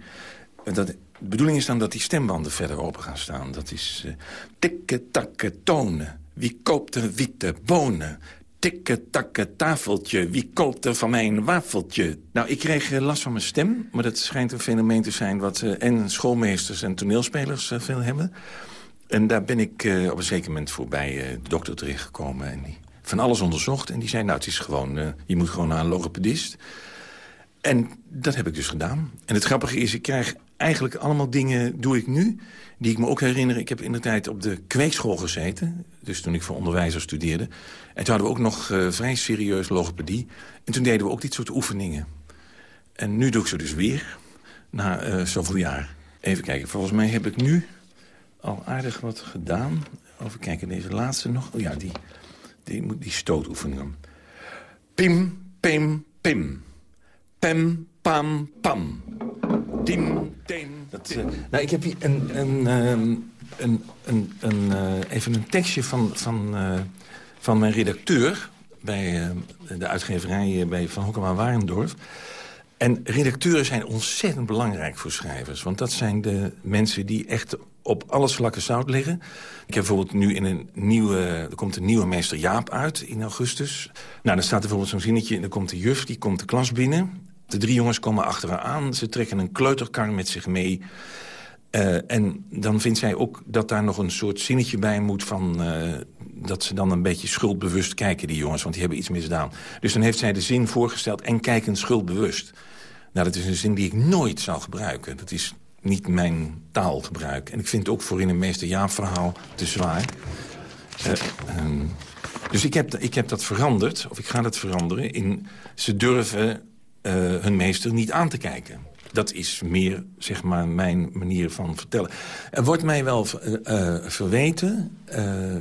Dat, de bedoeling is dan dat die stembanden verder open gaan staan. Dat is uh, tikke, takke, tonen. Wie koopt er witte bonen? tikke takke tafeltje, wie koopt er van mij een wafeltje? Nou, ik kreeg eh, last van mijn stem, maar dat schijnt een fenomeen te zijn... wat uh, en schoolmeesters en toneelspelers veel hebben. En daar ben ik op een zeker moment voorbij de dokter terechtgekomen... en die van alles onderzocht en die zei, nou, het is gewoon... je moet gewoon naar een logopedist. En dat heb ik dus gedaan. En het grappige is, ik krijg eigenlijk allemaal dingen, doe ik nu... die ik me ook herinner. Ik heb in de tijd op de kweekschool gezeten. Dus toen ik voor onderwijzer studeerde. En toen hadden we ook nog uh, vrij serieus logopedie. En toen deden we ook dit soort oefeningen. En nu doe ik ze dus weer, na uh, zoveel jaar. Even kijken, volgens mij heb ik nu al aardig wat gedaan. Even kijken, deze laatste nog. Oh ja, die, die, die stootoefeningen. Pim, pim, pim. Pem, pam, pam. Tim, tim. Dat, uh, nou, ik heb hier een, een, um, een, een, een uh, even een tekstje van, van, uh, van mijn redacteur... bij de uitgeverij bij Van Hokkema Warendorf. En redacteuren zijn ontzettend belangrijk voor schrijvers. Want dat zijn de mensen die echt op alles vlakken zout liggen. Ik heb bijvoorbeeld nu in een nieuwe... Er komt een nieuwe meester Jaap uit in augustus. Nou, dan staat er bijvoorbeeld zo'n zinnetje... en dan komt de juf, die komt de klas binnen... De drie jongens komen achter aan. Ze trekken een kleuterkar met zich mee. Uh, en dan vindt zij ook dat daar nog een soort zinnetje bij moet van... Uh, dat ze dan een beetje schuldbewust kijken, die jongens, want die hebben iets misdaan. Dus dan heeft zij de zin voorgesteld en kijken schuldbewust. Nou, dat is een zin die ik nooit zou gebruiken. Dat is niet mijn taalgebruik. En ik vind het ook voor in een meester ja-verhaal te zwaar. Uh, um, dus ik heb, ik heb dat veranderd, of ik ga dat veranderen... in ze durven uh, hun meester niet aan te kijken. Dat is meer, zeg maar, mijn manier van vertellen. Er wordt mij wel uh, verweten uh,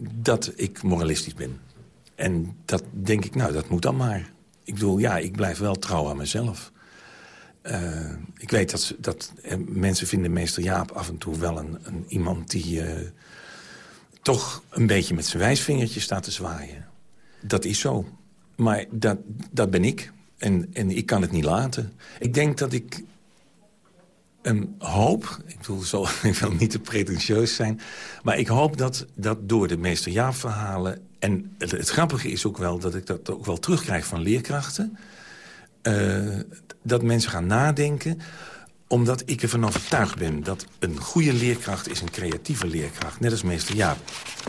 dat ik moralistisch ben. En dat denk ik, nou, dat moet dan maar. Ik bedoel, ja, ik blijf wel trouw aan mezelf. ik weet dat, dat mensen vinden meester Jaap af en toe wel een, een iemand die toch een beetje met zijn wijsvingertje staat te zwaaien. Dat is zo. Maar dat, dat ben ik. En, en ik kan het niet laten. Ik denk dat ik een hoop, ik bedoel, zo, ik wil niet te pretentieus zijn... maar ik hoop dat, dat door de meester Jaap-verhalen... en het, grappige is ook wel dat ik dat ook wel terugkrijg van leerkrachten... Uh, dat mensen gaan nadenken omdat ik ervan overtuigd ben dat een goede leerkracht is een creatieve leerkracht. Net als meester Jaap.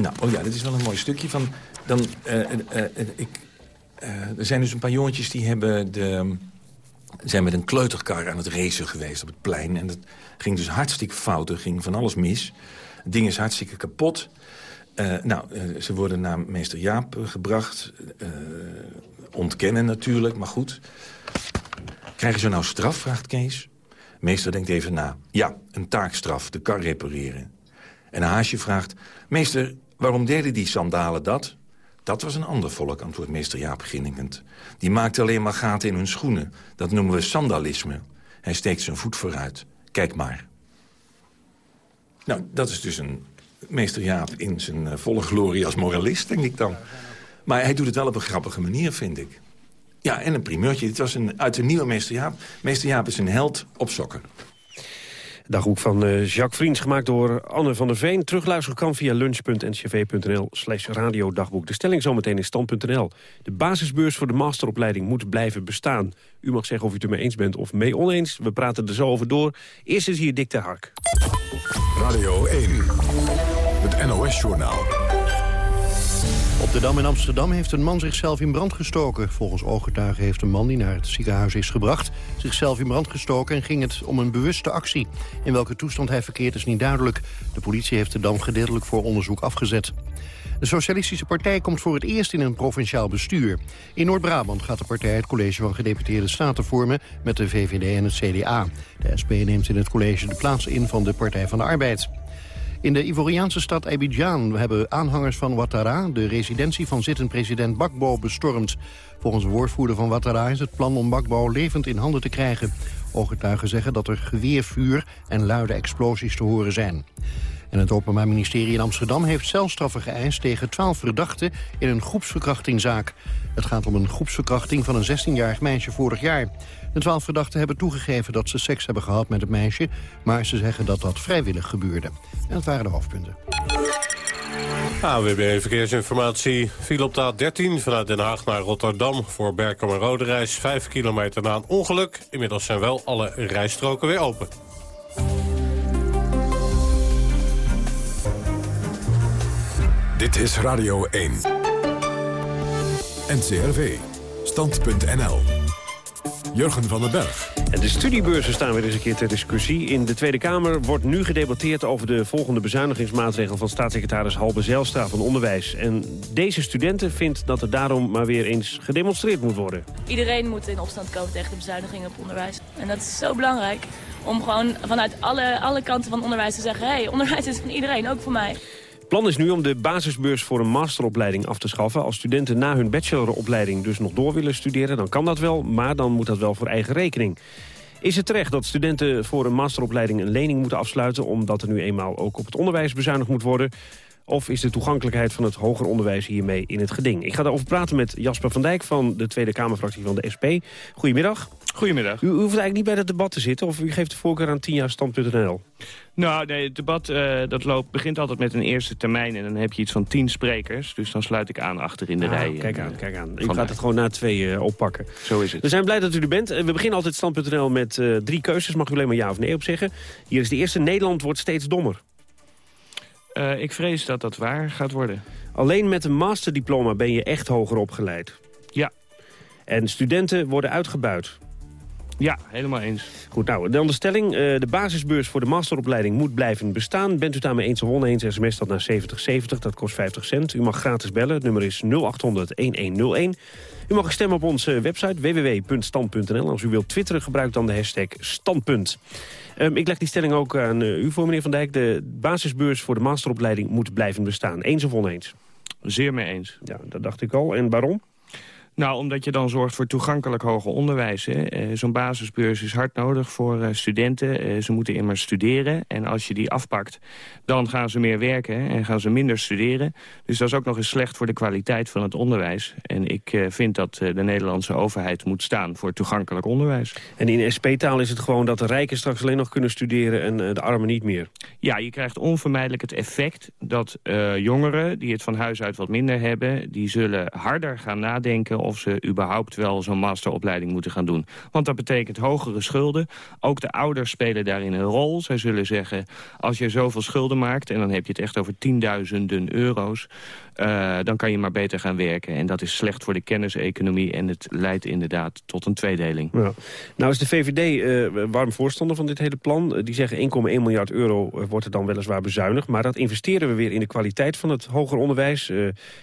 Nou, oh ja, dit is wel een mooi stukje van... Dan, uh, uh, ik, er zijn dus een paar jongetjes die hebben de, zijn met een kleuterkar aan het racen geweest op het plein. En dat ging dus hartstikke fout. Er ging van alles mis. Het ding is hartstikke kapot. Uh, nou, uh, ze worden naar meester Jaap gebracht. ontkennen natuurlijk, maar goed. Krijgen ze nou straf, vraagt Kees. Meester denkt even na. Ja, een taakstraf, de kar repareren. En Haasje vraagt... Meester, waarom deden die sandalen dat? Dat was een ander volk, antwoordt meester Jaap Ginningend. Die maakte alleen maar gaten in hun schoenen. Dat noemen we sandalisme. Hij steekt zijn voet vooruit. Kijk maar. Nou, dat is dus een meester Jaap in zijn uh, volle glorie als moralist, denk ik dan. Maar hij doet het wel op een grappige manier, vind ik. Ja, en een primeurtje. Dit was een, uit de nieuwe meester Jaap. Meester Jaap is een held op sokken. Dagboek van uh, Jacques Vriends, gemaakt door Anne van der Veen. Terugluisteren kan via lunch.ncv.nl slash radiodagboek. De stelling zometeen in stand.nl. De basisbeurs voor de masteropleiding moet blijven bestaan. U mag zeggen of u het ermee eens bent of mee oneens. We praten er zo over door. Eerst is hier Dick ter Hark. Radio 1, het NOS-journaal. Op de Dam in Amsterdam heeft een man zichzelf in brand gestoken. Volgens ooggetuigen heeft een man die naar het ziekenhuis is gebracht... zichzelf in brand gestoken en ging het om een bewuste actie. In welke toestand hij verkeert is niet duidelijk. De politie heeft de Dam gedeeltelijk voor onderzoek afgezet. De Socialistische Partij komt voor het eerst in een provinciaal bestuur. In Noord-Brabant gaat de partij het college van gedeputeerde staten vormen... met de VVD en het CDA. De SP neemt in het college de plaats in van de Partij van de Arbeid. In de Ivoriaanse stad Abidjan hebben aanhangers van Ouattara... de residentie van zittend president Bakbo bestormd. Volgens woordvoerder van Ouattara is het plan om Bakbo levend in handen te krijgen. Ooggetuigen zeggen dat er geweervuur en luide explosies te horen zijn. En het Openbaar Ministerie in Amsterdam heeft celstraffen geëist tegen twaalf verdachten in een groepsverkrachtingzaak. Het gaat om een groepsverkrachting van een 16-jarig meisje vorig jaar. De twaalf verdachten hebben toegegeven dat ze seks hebben gehad met het meisje... maar ze zeggen dat dat vrijwillig gebeurde. En dat waren de hoofdpunten. AWB Verkeersinformatie viel op de A13 vanuit Den Haag naar Rotterdam... voor Berkom en Rode Reis, 5 kilometer na een ongeluk. Inmiddels zijn wel alle rijstroken weer open. Dit is Radio 1. NCRV. Stand.nl. Jurgen van den Berg. En de studiebeurzen staan weer eens een keer ter discussie. In de Tweede Kamer wordt nu gedebatteerd over de volgende bezuinigingsmaatregel van staatssecretaris Halbe Zijlstra van Onderwijs. En deze studenten vindt dat er daarom maar weer eens gedemonstreerd moet worden. Iedereen moet in opstand komen tegen de bezuinigingen op onderwijs. En dat is zo belangrijk om gewoon vanuit alle, alle kanten van onderwijs te zeggen... hé, hey, onderwijs is van iedereen, ook voor mij. Plan is nu om de basisbeurs voor een masteropleiding af te schaffen. Als studenten na hun bacheloropleiding dus nog door willen studeren... dan kan dat wel, maar dan moet dat wel voor eigen rekening. Is het terecht dat studenten voor een masteropleiding een lening moeten afsluiten... omdat er nu eenmaal ook op het onderwijs bezuinigd moet worden? Of is de toegankelijkheid van het hoger onderwijs hiermee in het geding? Ik ga daarover praten met Jasper van Dijk van de Tweede Kamerfractie van de SP. Goedemiddag. Goedemiddag. U, u hoeft eigenlijk niet bij het debat te zitten of u geeft de voorkeur aan 10 jaar stand.nl? Nou, nee, het debat uh, dat loopt, begint altijd met een eerste termijn... en dan heb je iets van tien sprekers. Dus dan sluit ik aan achter in de ah, rij. Kijk aan, kijk aan. U gaat het gewoon na twee uh, oppakken. Zo is het. We zijn blij dat u er bent. We beginnen altijd stand.nl met uh, drie keuzes. Mag u alleen maar ja of nee op zeggen. Hier is de eerste. Nederland wordt steeds dommer. Ik vrees dat dat waar gaat worden. Alleen met een masterdiploma ben je echt hoger opgeleid? Ja. En studenten worden uitgebuit? Ja, helemaal eens. Goed, nou, dan de stelling. Uh, de basisbeurs voor de masteropleiding moet blijven bestaan. Bent u daarmee eens of oneens, sms dat naar 7070, dat kost 50 cent. U mag gratis bellen, het nummer is 0800-1101. U mag stemmen op onze website www.stand.nl. Als u wilt twitteren, gebruik dan de hashtag standpunt. Um, ik leg die stelling ook aan uh, u voor, meneer Van Dijk. De basisbeurs voor de masteropleiding moet blijven bestaan. Eens of oneens? Zeer mee eens. Ja, dat dacht ik al. En waarom? Nou, omdat je dan zorgt voor toegankelijk hoger onderwijs. Uh, Zo'n basisbeurs is hard nodig voor uh, studenten. Uh, ze moeten immers studeren. En als je die afpakt, dan gaan ze meer werken en gaan ze minder studeren. Dus dat is ook nog eens slecht voor de kwaliteit van het onderwijs. En ik vind dat de Nederlandse overheid moet staan voor toegankelijk onderwijs. En in SP-taal is het gewoon dat de rijken straks alleen nog kunnen studeren en de armen niet meer? Ja, je krijgt onvermijdelijk het effect dat jongeren die het van huis uit wat minder hebben... die zullen harder gaan nadenken of ze überhaupt wel zo'n masteropleiding moeten gaan doen. Want dat betekent hogere schulden. Ook de ouders spelen daarin een rol. Zij zullen zeggen, als je zoveel schulden maakt... en dan heb je het echt over tienduizenden euro's... Uh, dan kan je maar beter gaan werken. En dat is slecht voor de kenniseconomie en het leidt inderdaad tot een tweedeling. Ja. Nou is de VVD uh, warm voorstander van dit hele plan. Uh, die zeggen 1,1 miljard euro wordt er dan weliswaar bezuinigd. Maar dat investeren we weer in de kwaliteit van het hoger onderwijs.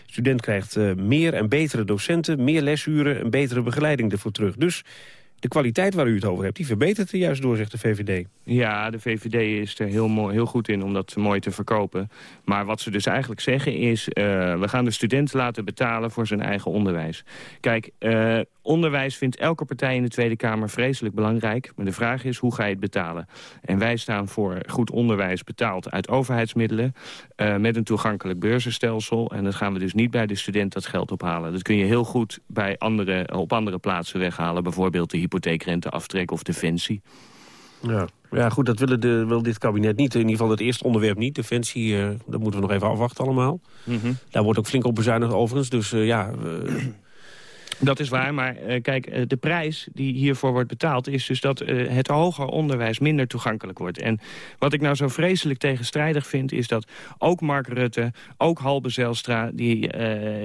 student krijgt meer en betere docenten, meer lesuren... en betere begeleiding ervoor terug. Dus de kwaliteit waar u het over hebt, die verbetert er juist door, zegt de VVD. Ja, de VVD is er heel, mooi, heel goed in om dat mooi te verkopen. Maar wat ze dus eigenlijk zeggen is... Uh, we gaan de student laten betalen voor zijn eigen onderwijs. Kijk, uh, onderwijs vindt elke partij in de Tweede Kamer vreselijk belangrijk. Maar de vraag is, hoe ga je het betalen? En wij staan voor goed onderwijs betaald uit overheidsmiddelen... Uh, met een toegankelijk beurzenstelsel. En dan gaan we dus niet bij de student dat geld ophalen. Dat kun je heel goed bij andere, op andere plaatsen weghalen. Bijvoorbeeld de hypotheekrenteaftrek of defensie. Ja. ja, goed, dat willen de, wil dit kabinet niet. In ieder geval het eerste onderwerp niet. Defensie, uh, dat moeten we nog even afwachten allemaal. Mhm. Daar wordt ook flink op bezuinigd overigens. Dus uh, ja... Dat is waar, maar uh, kijk, uh, de prijs die hiervoor wordt betaald... is dus dat uh, het hoger onderwijs minder toegankelijk wordt. En wat ik nou zo vreselijk tegenstrijdig vind... is dat ook Mark Rutte, ook Halbe Zijlstra... die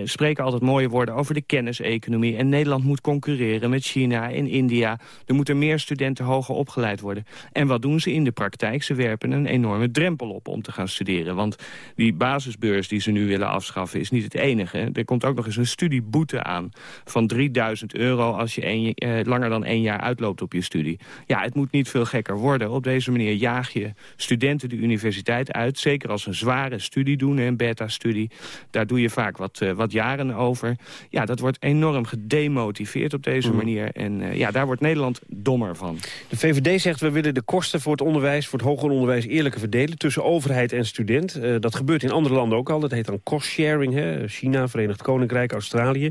spreken altijd mooie woorden over de kenniseconomie... en Nederland moet concurreren met China en India. Er moeten meer studenten hoger opgeleid worden. En wat doen ze in de praktijk? Ze werpen een enorme drempel op om te gaan studeren. Want die basisbeurs die ze nu willen afschaffen is niet het enige. Er komt ook nog eens een studieboete aan... van 3000 euro als je een, eh, langer dan één jaar uitloopt op je studie. Ja, het moet niet veel gekker worden. Op deze manier jaag je studenten de universiteit uit. Zeker als ze een zware studie doen, een beta-studie. Daar doe je vaak wat, uh, wat jaren over. Ja, dat wordt enorm gedemotiveerd op deze Mm. manier. En uh, ja, daar wordt Nederland dommer van. De VVD zegt we willen de kosten voor het onderwijs, voor het hoger onderwijs eerlijker verdelen tussen overheid en student. Uh, dat gebeurt in andere landen ook al. Dat heet dan cost sharing. Hè? China, Verenigd Koninkrijk, Australië.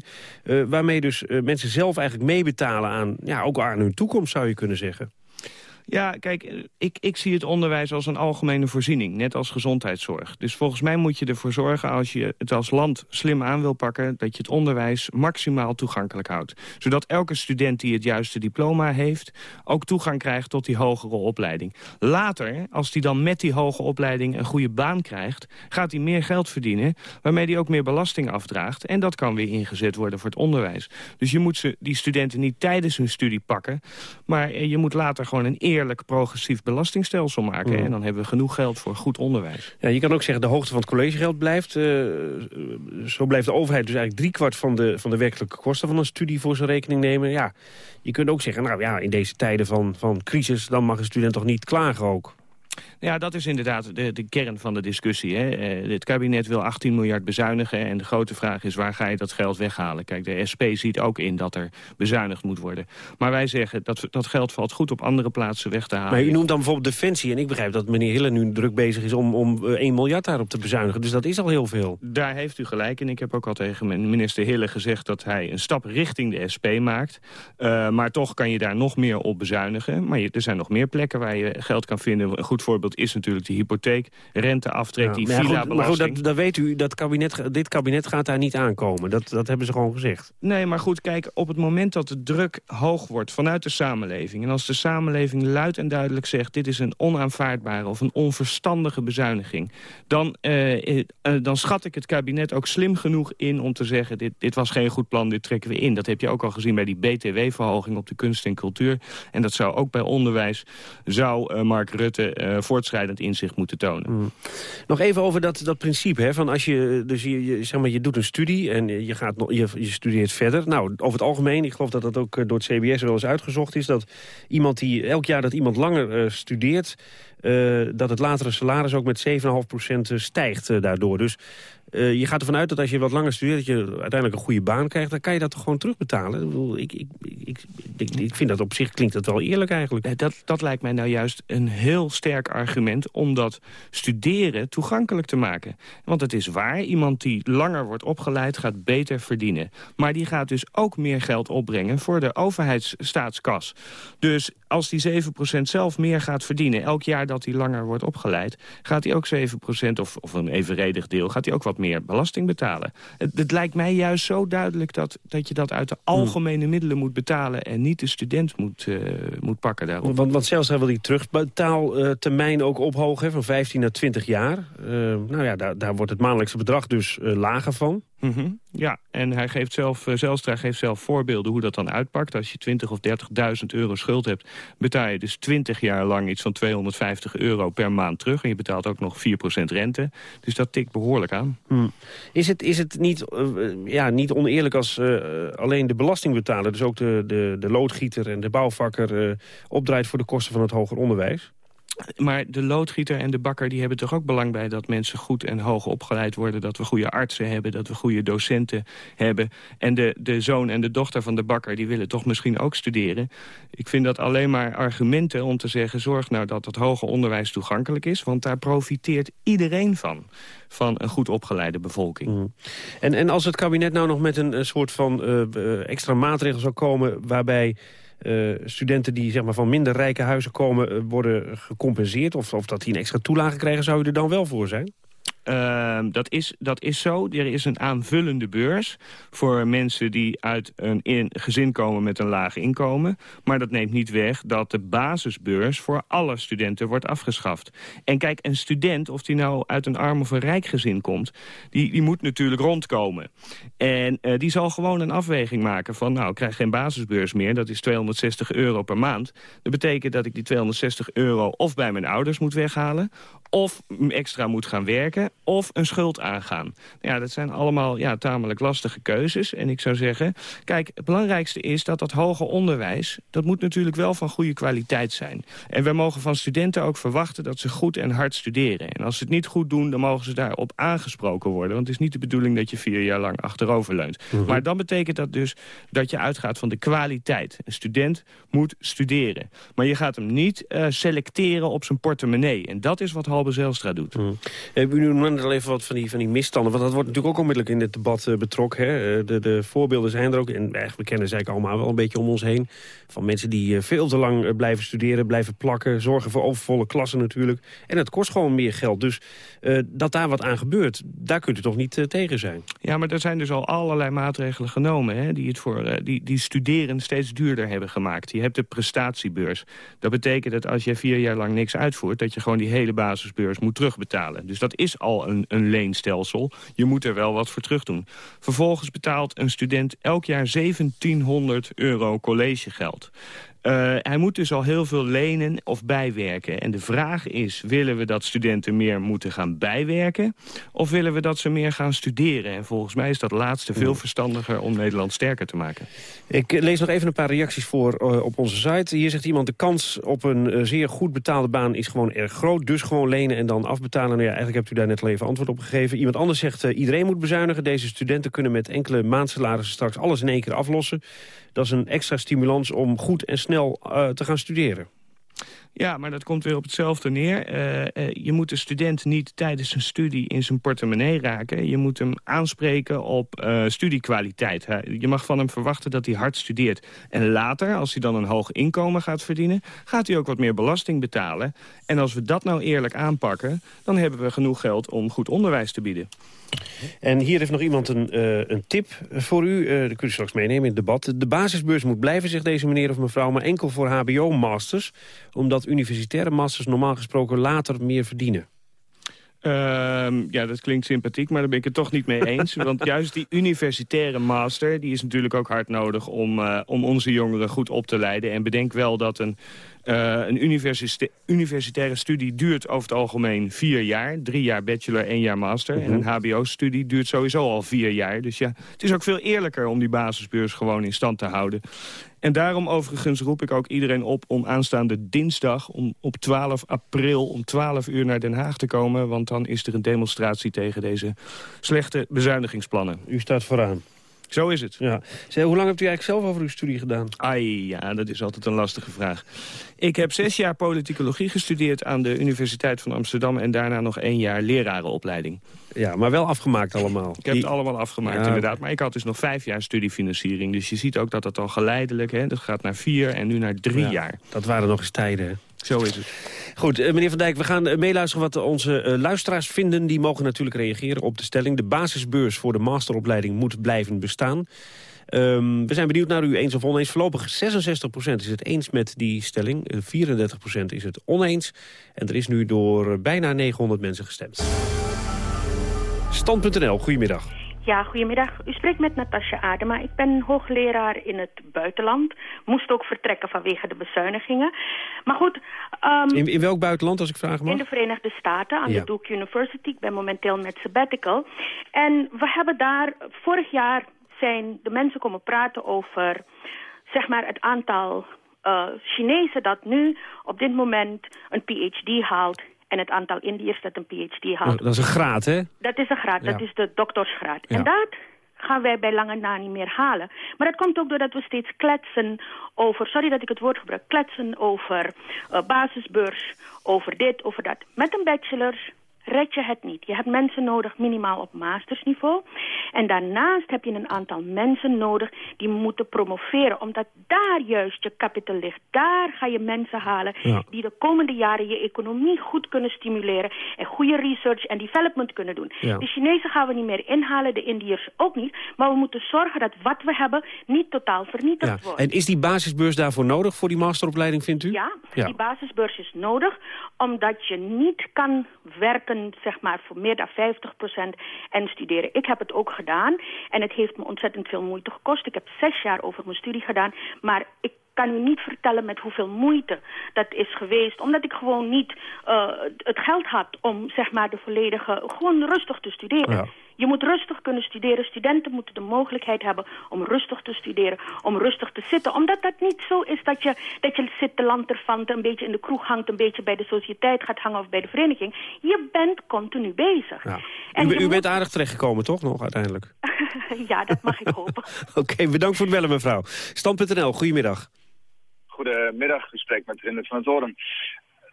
Waarmee dus uh, mensen zelf eigenlijk meebetalen aan, ja, ook aan hun toekomst zou je kunnen zeggen. Ja, kijk, ik, ik zie het onderwijs als een algemene voorziening, net als gezondheidszorg. Dus volgens mij moet je ervoor zorgen, als je het als land slim aan wil pakken... dat je het onderwijs maximaal toegankelijk houdt. Zodat elke student die het juiste diploma heeft... ook toegang krijgt tot die hogere opleiding. Later, als die dan met die hoge opleiding een goede baan krijgt... gaat hij meer geld verdienen, waarmee hij ook meer belasting afdraagt. En dat kan weer ingezet worden voor het onderwijs. Dus je moet ze, die studenten niet tijdens hun studie pakken... maar je moet later gewoon een eerlijk progressief belastingstelsel maken. Mm. En dan hebben we genoeg geld voor goed onderwijs. Ja, je kan ook zeggen de hoogte van het collegegeld blijft. Uh, zo blijft de overheid dus eigenlijk driekwart van de, van de werkelijke kosten van een studie voor zijn rekening nemen. Ja, je kunt ook zeggen, nou ja, in deze tijden van, van crisis, dan mag een student toch niet klagen ook. Ja, dat is inderdaad de, de kern van de discussie. Hè. Uh, het kabinet wil 18 miljard bezuinigen en de grote vraag is waar ga je dat geld weghalen? Kijk, de SP ziet ook in dat er bezuinigd moet worden. Maar wij zeggen dat dat geld valt goed op andere plaatsen weg te halen. Maar u noemt dan bijvoorbeeld Defensie en ik begrijp dat meneer Hille nu druk bezig is om, om uh, 1 miljard daarop te bezuinigen. Dus dat is al heel veel. Daar heeft u gelijk en ik heb ook al tegen minister Hille gezegd dat hij een stap richting de SP maakt. Uh, maar toch kan je daar nog meer op bezuinigen. Maar je, er zijn nog meer plekken waar je geld kan vinden. Goed voorbeeld is natuurlijk de hypotheek, renteaftrek, ja, die villa-belasting. Maar goed, dat, dat weet u, dat kabinet, dit kabinet gaat daar niet aankomen. Dat, dat hebben ze gewoon gezegd. Nee, maar goed, kijk, op het moment dat de druk hoog wordt vanuit de samenleving... en als de samenleving luid en duidelijk zegt... dit is een onaanvaardbare of een onverstandige bezuiniging... dan, uh, uh, dan schat ik het kabinet ook slim genoeg in om te zeggen... Dit, dit was geen goed plan, dit trekken we in. Dat heb je ook al gezien bij die BTW-verhoging op de kunst en cultuur. En dat zou ook bij onderwijs, zou uh, Mark Rutte uh, voortschrijdend inzicht moeten tonen. Mm. Nog even over dat, dat principe, hè, van als je, dus je, je, zeg maar, je doet een studie en je, gaat, je, je studeert verder. Nou, over het algemeen, ik geloof dat dat ook door het CBS wel eens uitgezocht is, dat iemand die, elk jaar dat iemand langer uh, studeert, uh, dat het latere salaris ook met 7,5% stijgt uh, daardoor. Dus je gaat ervan uit dat als je wat langer studeert... dat je uiteindelijk een goede baan krijgt... dan kan je dat toch gewoon terugbetalen? Ik, ik, ik, ik, ik, vind dat op zich klinkt dat wel eerlijk eigenlijk. Dat, dat lijkt mij nou juist een heel sterk argument... om dat studeren toegankelijk te maken. Want het is waar, iemand die langer wordt opgeleid... gaat beter verdienen. Maar die gaat dus ook meer geld opbrengen... voor de overheidsstaatskas. Dus als die 7% zelf meer gaat verdienen... elk jaar dat hij langer wordt opgeleid... gaat hij ook 7% of, of een evenredig deel... gaat hij ook wat meer belasting betalen. Het, het, lijkt mij juist zo duidelijk dat, dat je dat uit de algemene hmm. middelen moet betalen... en niet de student moet, uh, moet pakken daarop. Want, want zelfs wil die terugbetaaltermijn ook ophogen, van 15 naar 20 jaar. Uh, nou ja, daar, daar wordt het maandelijkse bedrag dus uh, lager van. Mm -hmm. Ja, en hij geeft zelf, uh, Zelstra geeft zelf voorbeelden hoe dat dan uitpakt. Als je 20 of 30.000 euro schuld hebt, betaal je dus 20 jaar lang iets van 250 euro per maand terug. En je betaalt ook nog 4% rente. Dus dat tikt behoorlijk aan. Hmm. Is, het, is het niet, uh, ja, niet oneerlijk als uh, alleen de belastingbetaler... dus ook de, de, de loodgieter en de bouwvakker opdraait voor de kosten van het hoger onderwijs? Maar de loodgieter en de bakker die hebben toch ook belang bij... dat mensen goed en hoog opgeleid worden. Dat we goede artsen hebben, dat we goede docenten hebben. En de, de zoon en de dochter van de bakker... die willen toch misschien ook studeren. Ik vind dat alleen maar argumenten om te zeggen... zorg nou dat het hoger onderwijs toegankelijk is. Want daar profiteert iedereen van. Van een goed opgeleide bevolking. Mm. En, en als het kabinet nou nog met een, een soort van uh, extra maatregel zou komen... waarbij... eh, studenten die zeg maar, van minder rijke huizen komen... eh, worden gecompenseerd of, of dat die een extra toelage krijgen... zou u er dan wel voor zijn? Ehm, dat, is, dat is zo. Er is een aanvullende beurs voor mensen die uit een in, gezin komen met een laag inkomen. Maar dat neemt niet weg dat de basisbeurs voor alle studenten wordt afgeschaft. En kijk, een student, of die nou uit een arm of een rijk gezin komt... die, die moet natuurlijk rondkomen. En eh, die zal gewoon een afweging maken van... nou, ik krijg geen basisbeurs meer, dat is 260 euro per maand. Dat betekent dat ik die 260 euro of bij mijn ouders moet weghalen... of extra moet gaan werken of een schuld aangaan. Ja, dat zijn allemaal ja, tamelijk lastige keuzes. En ik zou zeggen, kijk, het belangrijkste is dat dat hoger onderwijs... dat moet natuurlijk wel van goede kwaliteit zijn. En wij mogen van studenten ook verwachten dat ze goed en hard studeren. En als ze het niet goed doen, dan mogen ze daarop aangesproken worden. Want het is niet de bedoeling dat je vier jaar lang achterover leunt. Mhm. Maar dan betekent dat dus dat je uitgaat van de kwaliteit. Een student moet studeren. Maar je gaat hem niet eh, selecteren op zijn portemonnee. En dat is wat Halbe Zijlstra doet. Eh, u noemde al even wat van die, van die misstanden. Want dat wordt natuurlijk ook onmiddellijk in dit debat eh, betrokken. Hè? Eh, de, de voorbeelden zijn er ook. En eigenlijk, we kennen ze eigenlijk allemaal wel een beetje om ons heen. Van mensen die eh, veel te lang blijven studeren, blijven plakken. Zorgen voor overvolle klassen natuurlijk. En het kost gewoon meer geld. Dus eh, dat daar wat aan gebeurt, daar kunt u toch niet tegen zijn? Ja, maar er zijn dus al allerlei maatregelen genomen... Hè, die, het voor, die, die studeren steeds duurder hebben gemaakt. Je hebt de prestatiebeurs. Dat betekent dat als je vier jaar lang niks uitvoert... dat je gewoon die hele basisbeurs moet terugbetalen. Dus dat is al een, een leenstelsel. Je moet er wel wat voor terug doen. Vervolgens betaalt een student elk jaar 1700 euro collegegeld. Eh, hij moet dus al heel veel lenen of bijwerken. En de vraag is, willen we dat studenten meer moeten gaan bijwerken... of willen we dat ze meer gaan studeren? En volgens mij is dat laatste veel verstandiger om Nederland sterker te maken. Ik lees nog even een paar reacties voor eh, op onze site. Hier zegt iemand, de kans op een eh, zeer goed betaalde baan is gewoon erg groot. Dus gewoon lenen en dan afbetalen. Nou ja, eigenlijk hebt u daar net al even antwoord op gegeven. Iemand anders zegt, iedereen moet bezuinigen. Deze studenten kunnen met enkele maandsalarissen straks alles in één keer aflossen. Dat is een extra stimulans om goed en snel eh, te gaan studeren. Ja, maar dat komt weer op hetzelfde neer. Eh, eh, je moet de student niet tijdens zijn studie in zijn portemonnee raken. Je moet hem aanspreken op eh, studiekwaliteit. Je mag van hem verwachten dat hij hard studeert. En later, als hij dan een hoog inkomen gaat verdienen... gaat hij ook wat meer belasting betalen. En als we dat nou eerlijk aanpakken... dan hebben we genoeg geld om goed onderwijs te bieden. En hier heeft nog iemand een, een tip voor u. Dat kunt u straks meenemen in het debat. De basisbeurs moet blijven, zegt deze meneer of mevrouw... maar enkel voor hbo-masters. Omdat universitaire masters normaal gesproken later meer verdienen. Ehm, ja, dat klinkt sympathiek, maar daar ben ik het toch niet mee eens. Want juist die universitaire master... die is natuurlijk ook hard nodig om, eh, om onze jongeren goed op te leiden. En bedenk wel dat een, een universite- universitaire studie duurt over het algemeen vier jaar. Drie jaar bachelor, één jaar master. En een hbo-studie duurt sowieso al vier jaar. Dus ja, het is ook veel eerlijker om die basisbeurs gewoon in stand te houden. En daarom overigens roep ik ook iedereen op om aanstaande dinsdag... om op 12 april om 12 uur naar Den Haag te komen. Want dan is er een demonstratie tegen deze slechte bezuinigingsplannen. U staat vooraan. Zo is het. Ja. Hoe lang hebt u eigenlijk zelf over uw studie gedaan? Ai, ja, dat is altijd een lastige vraag. Ik heb zes jaar politicologie gestudeerd aan de Universiteit van Amsterdam... en daarna nog één jaar lerarenopleiding. Ja, maar wel afgemaakt allemaal. Ik heb het allemaal afgemaakt, Ja. inderdaad. Maar ik had dus nog vijf jaar studiefinanciering. Dus je ziet ook dat dat al geleidelijk... Hè, dat gaat naar vier en nu naar drie Ja, jaar. Dat waren nog eens tijden, hè? Zo is het. Goed, eh, meneer Van Dijk, we gaan eh, meeluisteren wat onze eh, luisteraars vinden. Die mogen natuurlijk reageren op de stelling. De basisbeurs voor de masteropleiding moet blijven bestaan. Ehm, we zijn benieuwd naar u eens of oneens. Voorlopig 66% is het eens met die stelling. Eh, 34% is het oneens. En er is nu door bijna 900 mensen gestemd. Stand.nl, goedemiddag. Ja, goedemiddag. U spreekt met Natasja Adema. Ik ben hoogleraar in het buitenland. Moest ook vertrekken vanwege de bezuinigingen. Maar goed... ehm, In, in welk buitenland, als ik vragen mag? in de Verenigde Staten, aan Ja. de Duke University. Ik ben momenteel met sabbatical. En we hebben daar... Vorig jaar zijn de mensen komen praten over... zeg maar het aantal eh, Chinezen dat nu op dit moment een PhD haalt... en het aantal Indiërs dat een PhD haalt. Dat is een graad, hè? Dat is een graad, Ja. dat is de doktersgraad. Ja. En dat gaan wij bij lange na niet meer halen. Maar dat komt ook doordat we steeds kletsen over, sorry dat ik het woord gebruik, kletsen over eh, basisbeurs, over dit, over dat. Met een bachelor red je het niet. Je hebt mensen nodig minimaal op mastersniveau. En daarnaast heb je een aantal mensen nodig die moeten promoveren. Omdat daar juist je kapitaal ligt. Daar ga je mensen halen die de komende jaren je economie goed kunnen stimuleren. En goede research en development kunnen doen. Ja. De Chinezen gaan we niet meer inhalen, de Indiërs ook niet. Maar we moeten zorgen dat wat we hebben niet totaal vernietigd Ja. wordt. En is die basisbeurs daarvoor nodig voor die masteropleiding, vindt u? Ja. die basisbeurs is nodig, omdat je niet kan werken zeg maar, voor meer dan 50% en studeren. Ik heb het ook gedaan en het heeft me ontzettend veel moeite gekost. Ik heb zes jaar over mijn studie gedaan, maar ik kan u niet vertellen met hoeveel moeite dat is geweest. Omdat ik gewoon niet eh, het geld had om zeg maar, de volledige, gewoon rustig te studeren. Je moet rustig kunnen studeren. Studenten moeten de mogelijkheid hebben om rustig te studeren, om rustig te zitten. Omdat dat niet zo is dat je, dat je zit te lanterfanten, een beetje in de kroeg hangt, een beetje bij de sociëteit gaat hangen of bij de vereniging. Je bent continu bezig. Ja. En U, u moet- bent aardig terechtgekomen, toch, nog uiteindelijk? ja, dat mag ik hopen. Oké, bedankt voor het bellen, mevrouw. Stand.nl, goedemiddag. Goedemiddag, gesprek met Rindert van het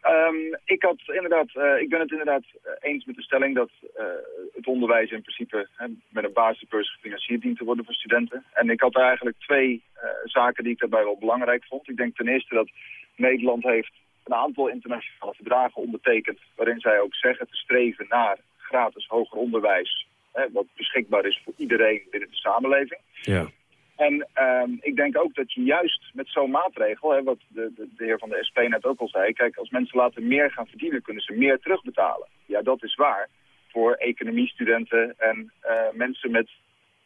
Ehm, ik, had inderdaad, eh, ik ben het inderdaad eh, eens met de stelling dat eh, het onderwijs in principe hè, met een basisbeurs gefinancierd dient te worden voor studenten. En ik had eigenlijk twee zaken die ik daarbij wel belangrijk vond. Ik denk ten eerste dat Nederland heeft een aantal internationale verdragen ondertekend waarin zij ook zeggen te streven naar gratis hoger onderwijs hè, wat beschikbaar is voor iedereen binnen de samenleving. Ja. En ehm, ik denk ook dat je juist met zo'n maatregel, hè, wat de, de, de heer van de SP net ook al zei, kijk, als mensen laten meer gaan verdienen, kunnen ze meer terugbetalen. Ja, dat is waar. Voor economiestudenten en eh, mensen met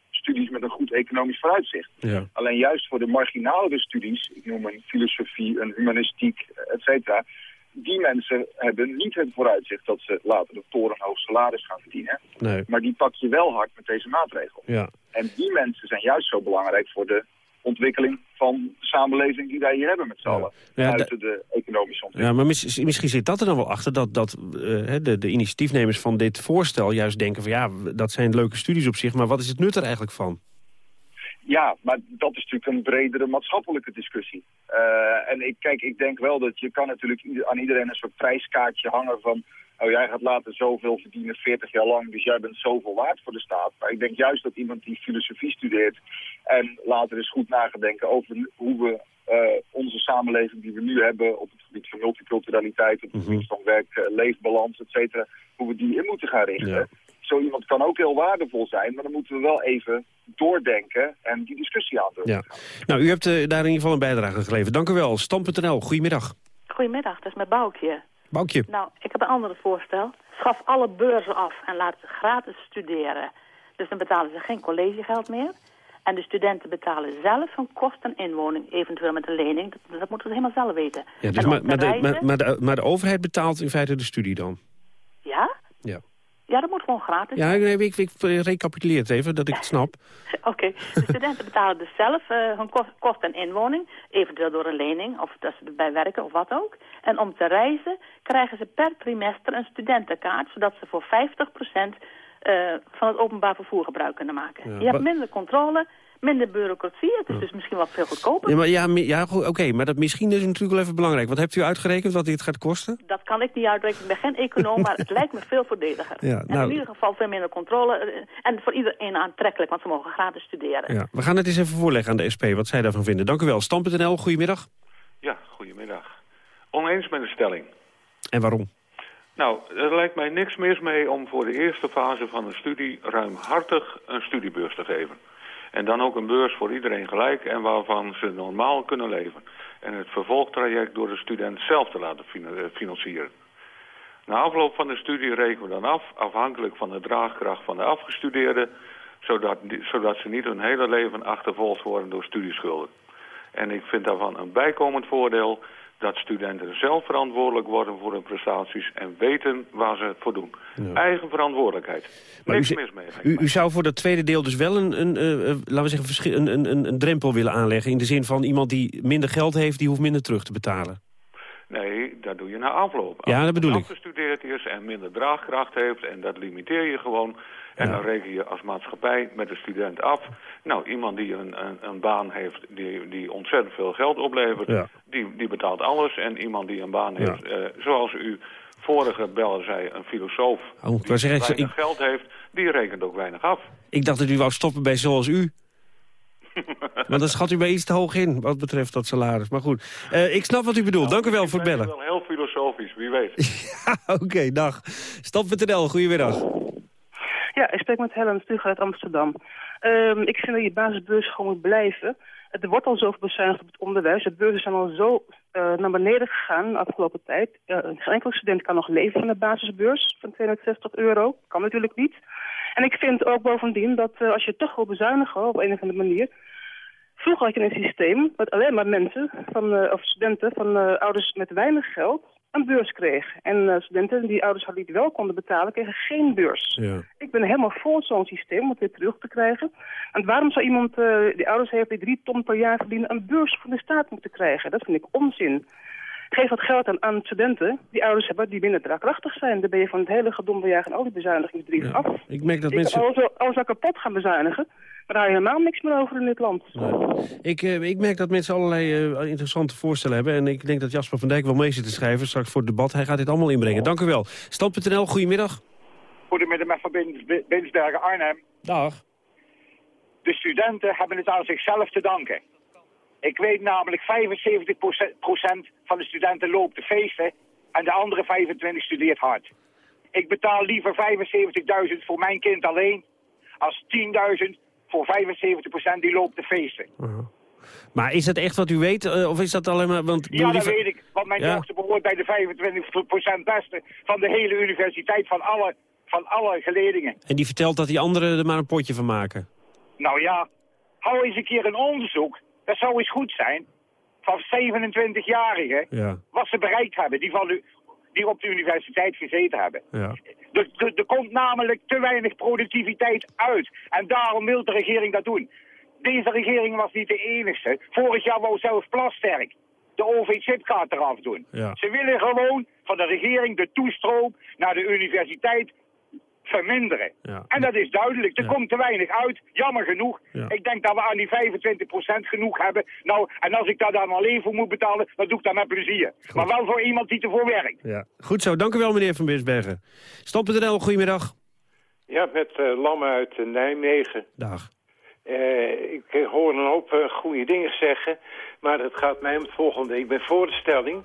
studies met een goed economisch vooruitzicht. Ja. Alleen juist voor de marginalere studies, ik noem een filosofie, een humanistiek, et cetera, die mensen hebben niet het vooruitzicht dat ze later een torenhoog salaris gaan verdienen. Nee. Maar die pak je wel hard met deze maatregel. Ja. En die mensen zijn juist zo belangrijk voor de ontwikkeling van de samenleving die wij hier hebben met z'n allen. Ja, Buiten de economische ontwikkeling. Ja, maar mis- misschien zit dat er dan wel achter... dat, dat eh, de, de initiatiefnemers van dit voorstel juist denken van... ja, dat zijn leuke studies op zich, maar wat is het nut er eigenlijk van? Ja, maar dat is natuurlijk een bredere maatschappelijke discussie. Eh, en ik, kijk, ik denk wel dat je kan natuurlijk aan iedereen een soort prijskaartje hangen van... oh, jij gaat later zoveel verdienen, 40 jaar lang, dus jij bent zoveel waard voor de staat. Maar ik denk juist dat iemand die filosofie studeert... en later eens goed nagedenken over hoe we eh, onze samenleving die we nu hebben... op het gebied van multiculturaliteit, op het gebied van werk, eh, leefbalans, et cetera... hoe we die in moeten gaan richten. Zo iemand kan ook heel waardevol zijn, maar dan moeten we wel even doordenken en die discussie aandurven. Ja. Nou, u hebt eh, daar in ieder geval een bijdrage geleverd. Dank u wel. Stam.nl, goedemiddag. Goedemiddag, dat is met Boukje. Boukje. Nou, ik heb een ander voorstel. Schaf alle beurzen af en laat ze gratis studeren. Dus dan betalen ze geen collegegeld meer. En de studenten betalen zelf hun kosten en inwoning, eventueel met een lening. Dat, dat moeten ze helemaal zelf weten. Ja, dus de, maar, de, maar de overheid betaalt in feite de studie dan? Ja? Ja. Ja, dat moet gewoon gratis. Ja, ik, ik, ik recapituleer het even, dat ik het snap. Oké, de studenten betalen dus zelf eh, hun kost, kost en inwoning, eventueel door een lening of dat ze erbij werken of wat ook. En om te reizen krijgen ze per trimester een studentenkaart, zodat ze voor 50% eh, van het openbaar vervoer gebruik kunnen maken. Ja, Je hebt minder controle, minder bureaucratie, het is dus misschien wel veel goedkoper. Ja, maar, ja, oké, maar dat misschien is natuurlijk wel even belangrijk. Wat hebt u uitgerekend wat dit gaat kosten? Dat kan ik niet uitrekenen, ik ben geen econoom, maar het lijkt me veel voordeliger. Ja, en nou- in ieder geval veel minder controle eh, en voor iedereen aantrekkelijk, want ze mogen gratis studeren. Ja, we gaan het eens even voorleggen aan de SP, wat zij daarvan vinden. Dank u wel. Stam.nl, goedemiddag. Ja, goedemiddag. Oneens met de stelling. En waarom? Nou, er lijkt mij niks mis mee om voor de eerste fase van een studie ruimhartig een studiebeurs te geven. En dan ook een beurs voor iedereen gelijk en waarvan ze normaal kunnen leven. En het vervolgtraject door de student zelf te laten eh, financieren. Na afloop van de studie rekenen we dan af, afhankelijk van de draagkracht van de afgestudeerden, zodat, zodat ze niet hun hele leven achtervolgd worden door studieschulden. En ik vind daarvan een bijkomend voordeel dat studenten zelf verantwoordelijk worden voor hun prestaties en weten waar ze het voor doen. Eigen verantwoordelijkheid. Maar u, Niks ze- mis mee. u, u zou voor dat tweede deel dus wel een, een, eh, eh, laten we zeggen, een, een, een, drempel willen aanleggen. In de zin van iemand die minder geld heeft, die hoeft minder terug te betalen. Nee, dat doe je na afloop. Ja, dat bedoel ik. afgestudeerd is en minder draagkracht heeft en dat limiteer je gewoon. En dan reken je als maatschappij met de student af. Nou, iemand die een, een, een baan heeft die, die ontzettend veel geld oplevert, Ja. die, die betaalt alles. En iemand die een baan heeft, eh, zoals u vorige beller zei, een filosoof Oh, ik die ik- weinig geld heeft, die rekent ook weinig af. Ik dacht dat u wou stoppen bij zoals u. Want dan schat u mij iets te hoog in, wat betreft dat salaris. Maar goed, Eh, ik snap wat u bedoelt. Dank u wel voor het bellen. Wel heel filosofisch, wie weet. Oké, dag. Stam.nl, goedemiddag. Ja, ik spreek met Helen Stug uit Amsterdam. Ehm, ik vind dat je basisbeurs gewoon moet blijven. Er wordt al zoveel bezuinigd op het onderwijs. De beurzen zijn al zo eh, naar beneden gegaan de afgelopen tijd. Uh, geen enkele student kan nog leven van de basisbeurs van 260 euro. Kan natuurlijk niet. En ik vind ook bovendien dat eh, als je toch wil bezuinigen op een of andere manier... Vroeger had je een systeem dat alleen maar mensen, van, eh, of studenten van ouders met weinig geld, een beurs kregen. En eh, studenten die ouders hadden die wel konden betalen, kregen geen beurs. Ja. Ik ben helemaal voor zo'n systeem om het weer terug te krijgen. Want waarom zou iemand eh, die ouders heeft die drie ton per jaar verdienen... een beurs van de staat moeten krijgen? Dat vind ik onzin. Geef wat geld aan, aan studenten die ouders hebben die binnen draagkrachtig zijn. Dan ben je van het hele gedomme jaar en al die bezuinigingsbrief af. Ik merk dat Ik mensen... alles zou kapot gaan bezuinigen. Maar daar heb je helemaal niks meer over in dit land. Ik, eh, ik merk dat mensen allerlei eh, interessante voorstellen hebben. En ik denk dat Jasper van Dijk wel mee zit te schrijven straks voor het debat. Hij gaat dit allemaal inbrengen. Dank u wel. Stand.nl, goedemiddag. Goedemiddag met Van Bins- Binsbergen Arnhem. Dag. De studenten hebben het aan zichzelf te danken. Ik weet namelijk 75% van de studenten loopt de feesten en de andere 25 studeert hard. Ik betaal liever 75.000 voor mijn kind alleen als 10.000 voor 75% die loopt de feesten. Maar is het echt wat u weet? eh, of is dat alleen maar... Want, Ja, dat weet ik, want mijn Ja. dochter behoort bij de 25% beste van de hele universiteit van alle, van alle geledingen. En die vertelt dat die anderen er maar een potje van maken. Nou ja, hou eens een keer een onderzoek. Dat zou eens goed zijn. Van 27-jarigen. Ja, Wat ze bereikt hebben. Die, van de, die op de universiteit gezeten hebben. ja. Er, er, er komt namelijk te weinig productiviteit uit. En daarom wil de regering dat doen. Deze regering was niet de enige. Vorig jaar wou zelfs Plasterk de OV-chipkaart eraf doen. Ja. Ze willen gewoon van de regering de toestroom naar de universiteit verminderen. Ja. En dat is duidelijk. Er komt te weinig uit. Jammer genoeg. Ja. Ik denk dat we aan die 25% genoeg hebben. Nou, en als ik daar dan alleen voor moet betalen, dan doe ik dat met plezier. Maar wel voor iemand die ervoor werkt. Ja. Goed zo, dank u wel meneer Van Binsbergen. Stand.nl, goedemiddag. Ja, met eh Lamme uit eh, Nijmegen. Dag. Eh, ik hoor een hoop eh, goede dingen zeggen, maar het gaat mij om het volgende. Ik ben voor de stelling,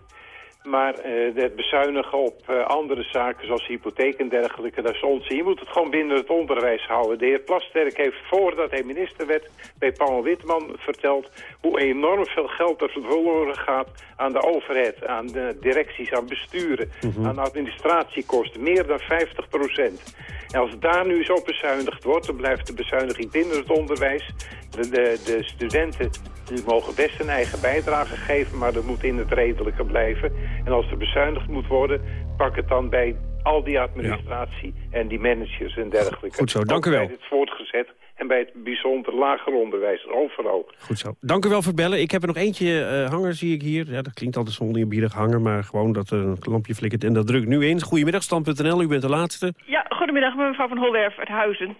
maar eh, het bezuinigen op eh, andere zaken zoals hypotheek en dergelijke, dat is onzin. Je moet het gewoon binnen het onderwijs houden. De heer Plasterk heeft voordat hij minister werd bij Paul Witman verteld hoe enorm veel geld er verloren gaat aan de overheid, aan de directies, aan besturen, aan administratiekosten. Meer dan 50 procent. En als daar nu op bezuinigd wordt, dan blijft de bezuiniging binnen het onderwijs. De, de, de studenten die mogen best een eigen bijdrage geven, maar dat moet in het redelijke blijven. En als er bezuinigd moet worden, pak het dan bij al die administratie en die managers en dergelijke. Goed zo, dank u wel. Bij het voortgezet en bij het bijzonder lager onderwijs, overal. Goed zo. Dank u wel voor het bellen. Ik heb er nog eentje eh, hanger, zie ik hier. Ja, dat klinkt altijd zo'n oneerbiedig hanger, maar gewoon dat er een lampje flikkert. En dat drukt nu in. Goedemiddag, stand.nl, u bent de laatste. Ja, goedemiddag, mevrouw van Holwerf uit Huizen.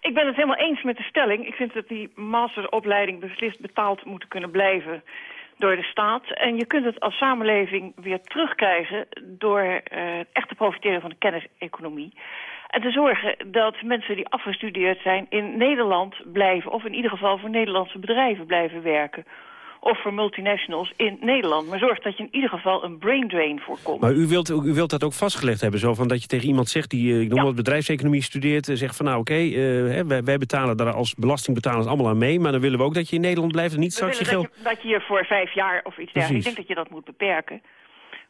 Ik ben het helemaal eens met de stelling. Ik vind dat die masteropleiding beslist betaald moet kunnen blijven door de staat. En je kunt het als samenleving weer terugkrijgen door eh, echt te profiteren van de kenniseconomie. En te zorgen dat mensen die afgestudeerd zijn in Nederland blijven... of in ieder geval voor Nederlandse bedrijven blijven werken. Of voor multinationals in Nederland. Maar zorg dat je in ieder geval een brain drain voorkomt. Maar u wilt, u wilt dat ook vastgelegd hebben, zo van dat je tegen iemand zegt die, eh, ik noem wat, bedrijfseconomie studeert, eh, zegt van nou oké, eh, hè, wij, wij betalen daar als belastingbetalers allemaal aan mee, maar dan willen we ook dat je in Nederland blijft en niet We straks je geld... dat, je, dat je hier voor vijf jaar of iets dergelijks... Ik denk dat je dat moet beperken.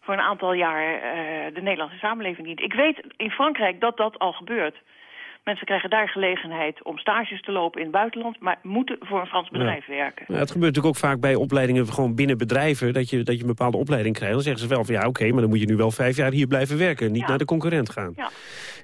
Voor een aantal jaar eh, de Nederlandse samenleving dient. Ik weet in Frankrijk dat dat al gebeurt. Mensen krijgen daar gelegenheid om stages te lopen in het buitenland... maar moeten voor een Frans bedrijf werken. Ja, het gebeurt natuurlijk ook vaak bij opleidingen gewoon binnen bedrijven... dat je, dat je een bepaalde opleiding krijgt. Dan zeggen ze wel van ja, oké, maar dan moet je nu wel vijf jaar hier blijven werken. Niet naar de concurrent gaan. Ja.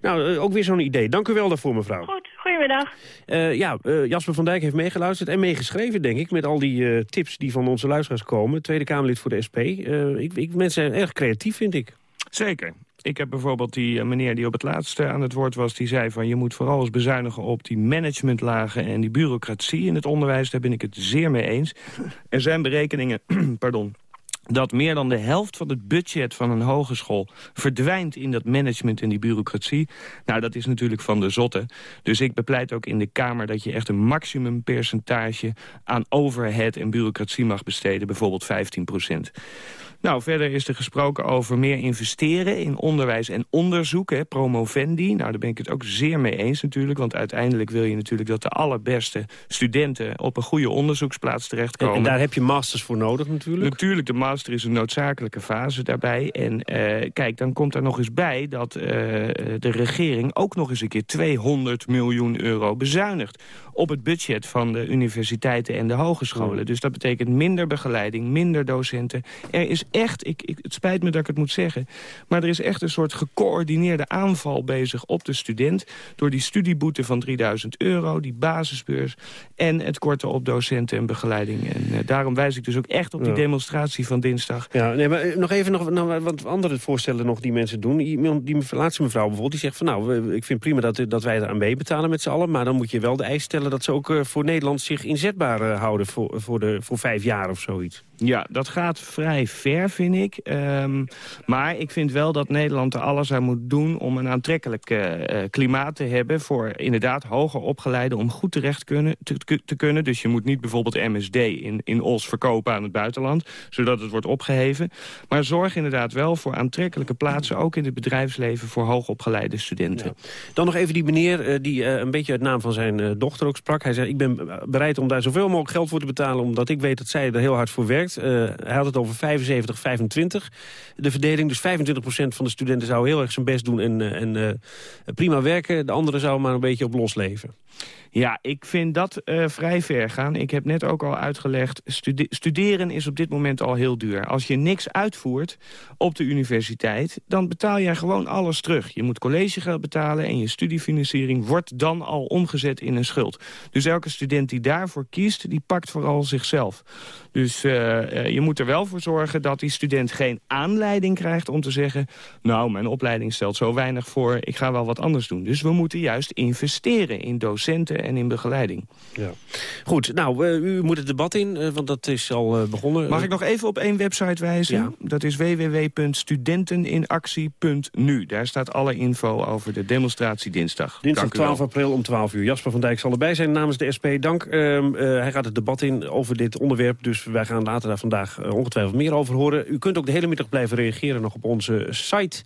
Nou, eh, ook weer zo'n idee. Dank u wel daarvoor, mevrouw. Goed, goedemiddag. Eh, ja, eh, Jasper van Dijk heeft meegeluisterd en meegeschreven, denk ik... met al die eh, tips die van onze luisteraars komen. Tweede Kamerlid voor de SP. Eh, ik, ik, mensen zijn erg creatief, vind ik. Zeker. Ik heb bijvoorbeeld die eh, meneer die op het laatste aan het woord was... die zei van je moet vooral eens bezuinigen op die managementlagen... en die bureaucratie in het onderwijs. Daar ben ik het zeer mee eens. Er zijn berekeningen pardon, dat meer dan de helft van het budget van een hogeschool verdwijnt in dat management en die bureaucratie. Nou, dat is natuurlijk van de zotte. Dus ik bepleit ook in de Kamer dat je echt een maximumpercentage aan overhead en bureaucratie mag besteden, bijvoorbeeld 15 procent. Nou, verder is er gesproken over meer investeren in onderwijs en onderzoek, hè, promovendi. Nou, daar ben ik het ook zeer mee eens natuurlijk, want uiteindelijk wil je natuurlijk dat de allerbeste studenten op een goede onderzoeksplaats terechtkomen. En, daar heb je masters voor nodig natuurlijk? Natuurlijk, de master is een noodzakelijke fase daarbij. En uh, kijk, dan komt er nog eens bij dat uh, de regering ook nog eens een keer 200 miljoen euro bezuinigt op het budget van de universiteiten en de hogescholen. Dus dat betekent minder begeleiding, minder docenten. Er is echt, ik, ik, het spijt me dat ik het moet zeggen... maar er is echt een soort gecoördineerde aanval bezig op de student... door die studieboete van 3000 euro, die basisbeurs... en het korten op docenten en begeleiding. En uh, daarom wijs ik dus ook echt op die demonstratie van dinsdag. Ja, nee, maar nog even nog nou, wat andere voorstellen nog die mensen doen. Die, die laatste mevrouw bijvoorbeeld, die zegt van... nou, ik vind prima dat, dat wij er aan meebetalen met z'n allen... maar dan moet je wel de eis stellen dat ze ook uh, voor Nederland zich inzetbaar uh, houden... Voor, voor, de, voor vijf jaar of zoiets. Ja, dat gaat vrij ver, vind ik. Um, maar ik vind wel dat Nederland er alles aan moet doen... om een aantrekkelijk uh, klimaat te hebben... voor inderdaad hoger opgeleiden om goed terecht kunnen, te, te, kunnen. Dus je moet niet bijvoorbeeld MSD in, in OS verkopen aan het buitenland... zodat het wordt opgeheven. Maar zorg inderdaad wel voor aantrekkelijke plaatsen... ook in het bedrijfsleven voor hoogopgeleide studenten. Dan nog even die meneer uh, die een beetje uit naam van zijn dochter ook sprak. Hij zei, ik ben bereid om daar zoveel mogelijk geld voor te betalen... omdat ik weet dat zij er heel hard voor werkt. Hij had het over 75, 25. De verdeling, dus 25% van de studenten zou heel erg zijn best doen en, en prima werken. De anderen zou maar een beetje op los leven. Ja, ik vind dat uh, vrij ver gaan. Ik heb net ook al uitgelegd, stude studeren is op dit moment al heel duur. Als je niks uitvoert op de universiteit, dan betaal je gewoon alles terug. Je moet collegegeld betalen en je studiefinanciering wordt dan al omgezet in een schuld. Dus elke student die daarvoor kiest, die pakt vooral zichzelf. Dus uh, uh, je moet er wel voor zorgen dat die student geen aanleiding krijgt om te zeggen... nou, mijn opleiding stelt zo weinig voor, ik ga wel wat anders doen. Dus we moeten juist investeren in docenten en in begeleiding. Ja. Goed, nou, uh, u moet het debat in, uh, want dat is al uh, begonnen. Mag ik nog even op één website wijzen? Ja. Dat is www.studenteninactie.nu. Daar staat alle info over de demonstratie dinsdag. Dinsdag 12 april om 12 uur. Jasper van Dijk zal erbij zijn namens de SP. Dank. Ehm, hij gaat het debat in over dit onderwerp, dus wij gaan later daar vandaag ongetwijfeld meer over horen. U kunt ook de hele middag blijven reageren nog op onze site...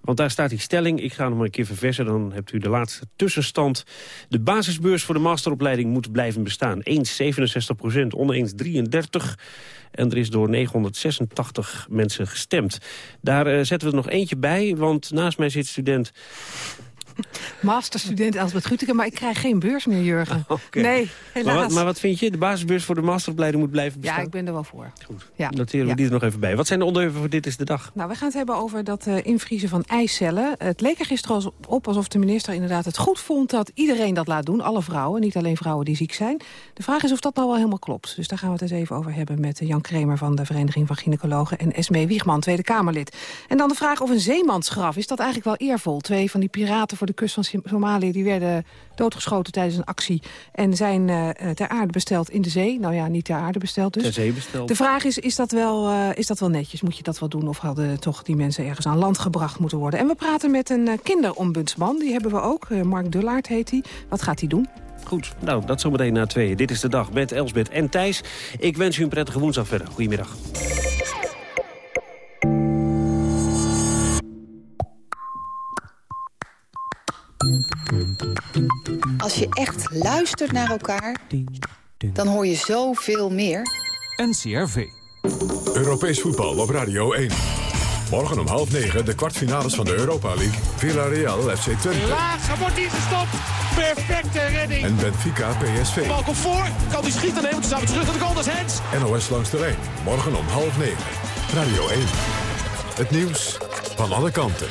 Want daar staat die stelling. Ik ga nog maar een keer verversen, dan hebt u de laatste tussenstand. De basisbeurs voor de masteropleiding moet blijven bestaan. Eens 67 procent, oneens 33. En er is door 986 mensen gestemd. Daar uh, zetten we er nog eentje bij, want naast mij zit student Masterstudent Elsbeth Guteke, maar ik krijg geen beurs meer, Jurgen. Okay. Nee, helaas. Maar wat, maar wat, vind je? De basisbeurs voor de masteropleiding moet blijven bestaan? Ja, ik ben er wel voor. Goed, ja. noteren we ja. die er nog even bij. Wat zijn de onderwerpen voor Dit is de Dag? Nou, we gaan het hebben over dat uh, invriezen van eicellen. Het leek er gisteren op alsof de minister inderdaad het goed vond... dat iedereen dat laat doen, alle vrouwen, niet alleen vrouwen die ziek zijn. De vraag is of dat nou wel helemaal klopt. Dus daar gaan we het eens even over hebben met Jan Kremer... van de Vereniging van Gynaecologen en Esmee Wiegman, Tweede Kamerlid. En dan de vraag of een zeemansgraf, is dat eigenlijk wel eervol? Twee van die piraten voor de kust van Somalië die werden doodgeschoten tijdens een actie... en zijn uh, ter aarde besteld in de zee. Nou ja, niet ter aarde besteld dus. Ter zee besteld. De vraag is, is dat, wel, uh, is dat wel netjes? Moet je dat wel doen? Of hadden toch die mensen ergens aan land gebracht moeten worden? En we praten met een uh, kinderombudsman. Die hebben we ook. Mark Dullaert heet hij. Wat gaat hij doen? Goed, nou, dat zometeen na tweeën. Dit is de dag met Elsbeth en Thijs. Ik wens u een prettige woensdag verder. Goedemiddag. Als je echt luistert naar elkaar, dan hoor je zoveel meer. NCRV. Europees voetbal op Radio 1. Morgen om half negen de kwartfinales van de Europa League. Villarreal FC Twente. Laag, wordt hier gestopt. Perfecte redding. En Benfica PSV. Bal komt voor. Kan die schieten? Nee, want staan we terug naar de goal. Dat is Hens. NOS langs de lijn. Morgen om half negen. Radio 1. Het nieuws van alle kanten.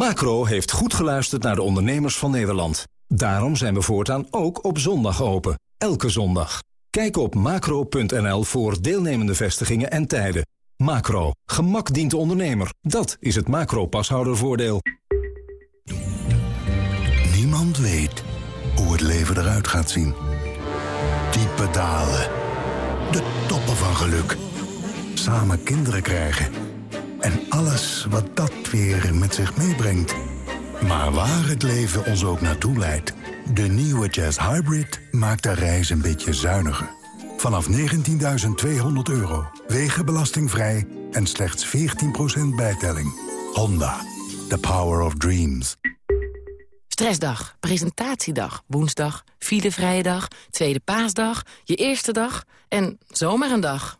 Macro heeft goed geluisterd naar de ondernemers van Nederland. Daarom zijn we voortaan ook op zondag open. Elke zondag. Kijk op macro.nl voor deelnemende vestigingen en tijden. Macro. Gemak dient de ondernemer. Dat is het macro-pashoudervoordeel. Niemand weet hoe het leven eruit gaat zien. diepe dalen. De toppen van geluk. Samen kinderen krijgen. En alles wat dat weer met zich meebrengt. Maar waar het leven ons ook naartoe leidt... de nieuwe Jazz Hybrid maakt de reis een beetje zuiniger. Vanaf 19.200 euro, wegenbelastingvrij en slechts 14% bijtelling. Honda, the power of dreams. Stressdag, presentatiedag, woensdag, filevrije dag, tweede paasdag, je eerste dag en zomaar een dag.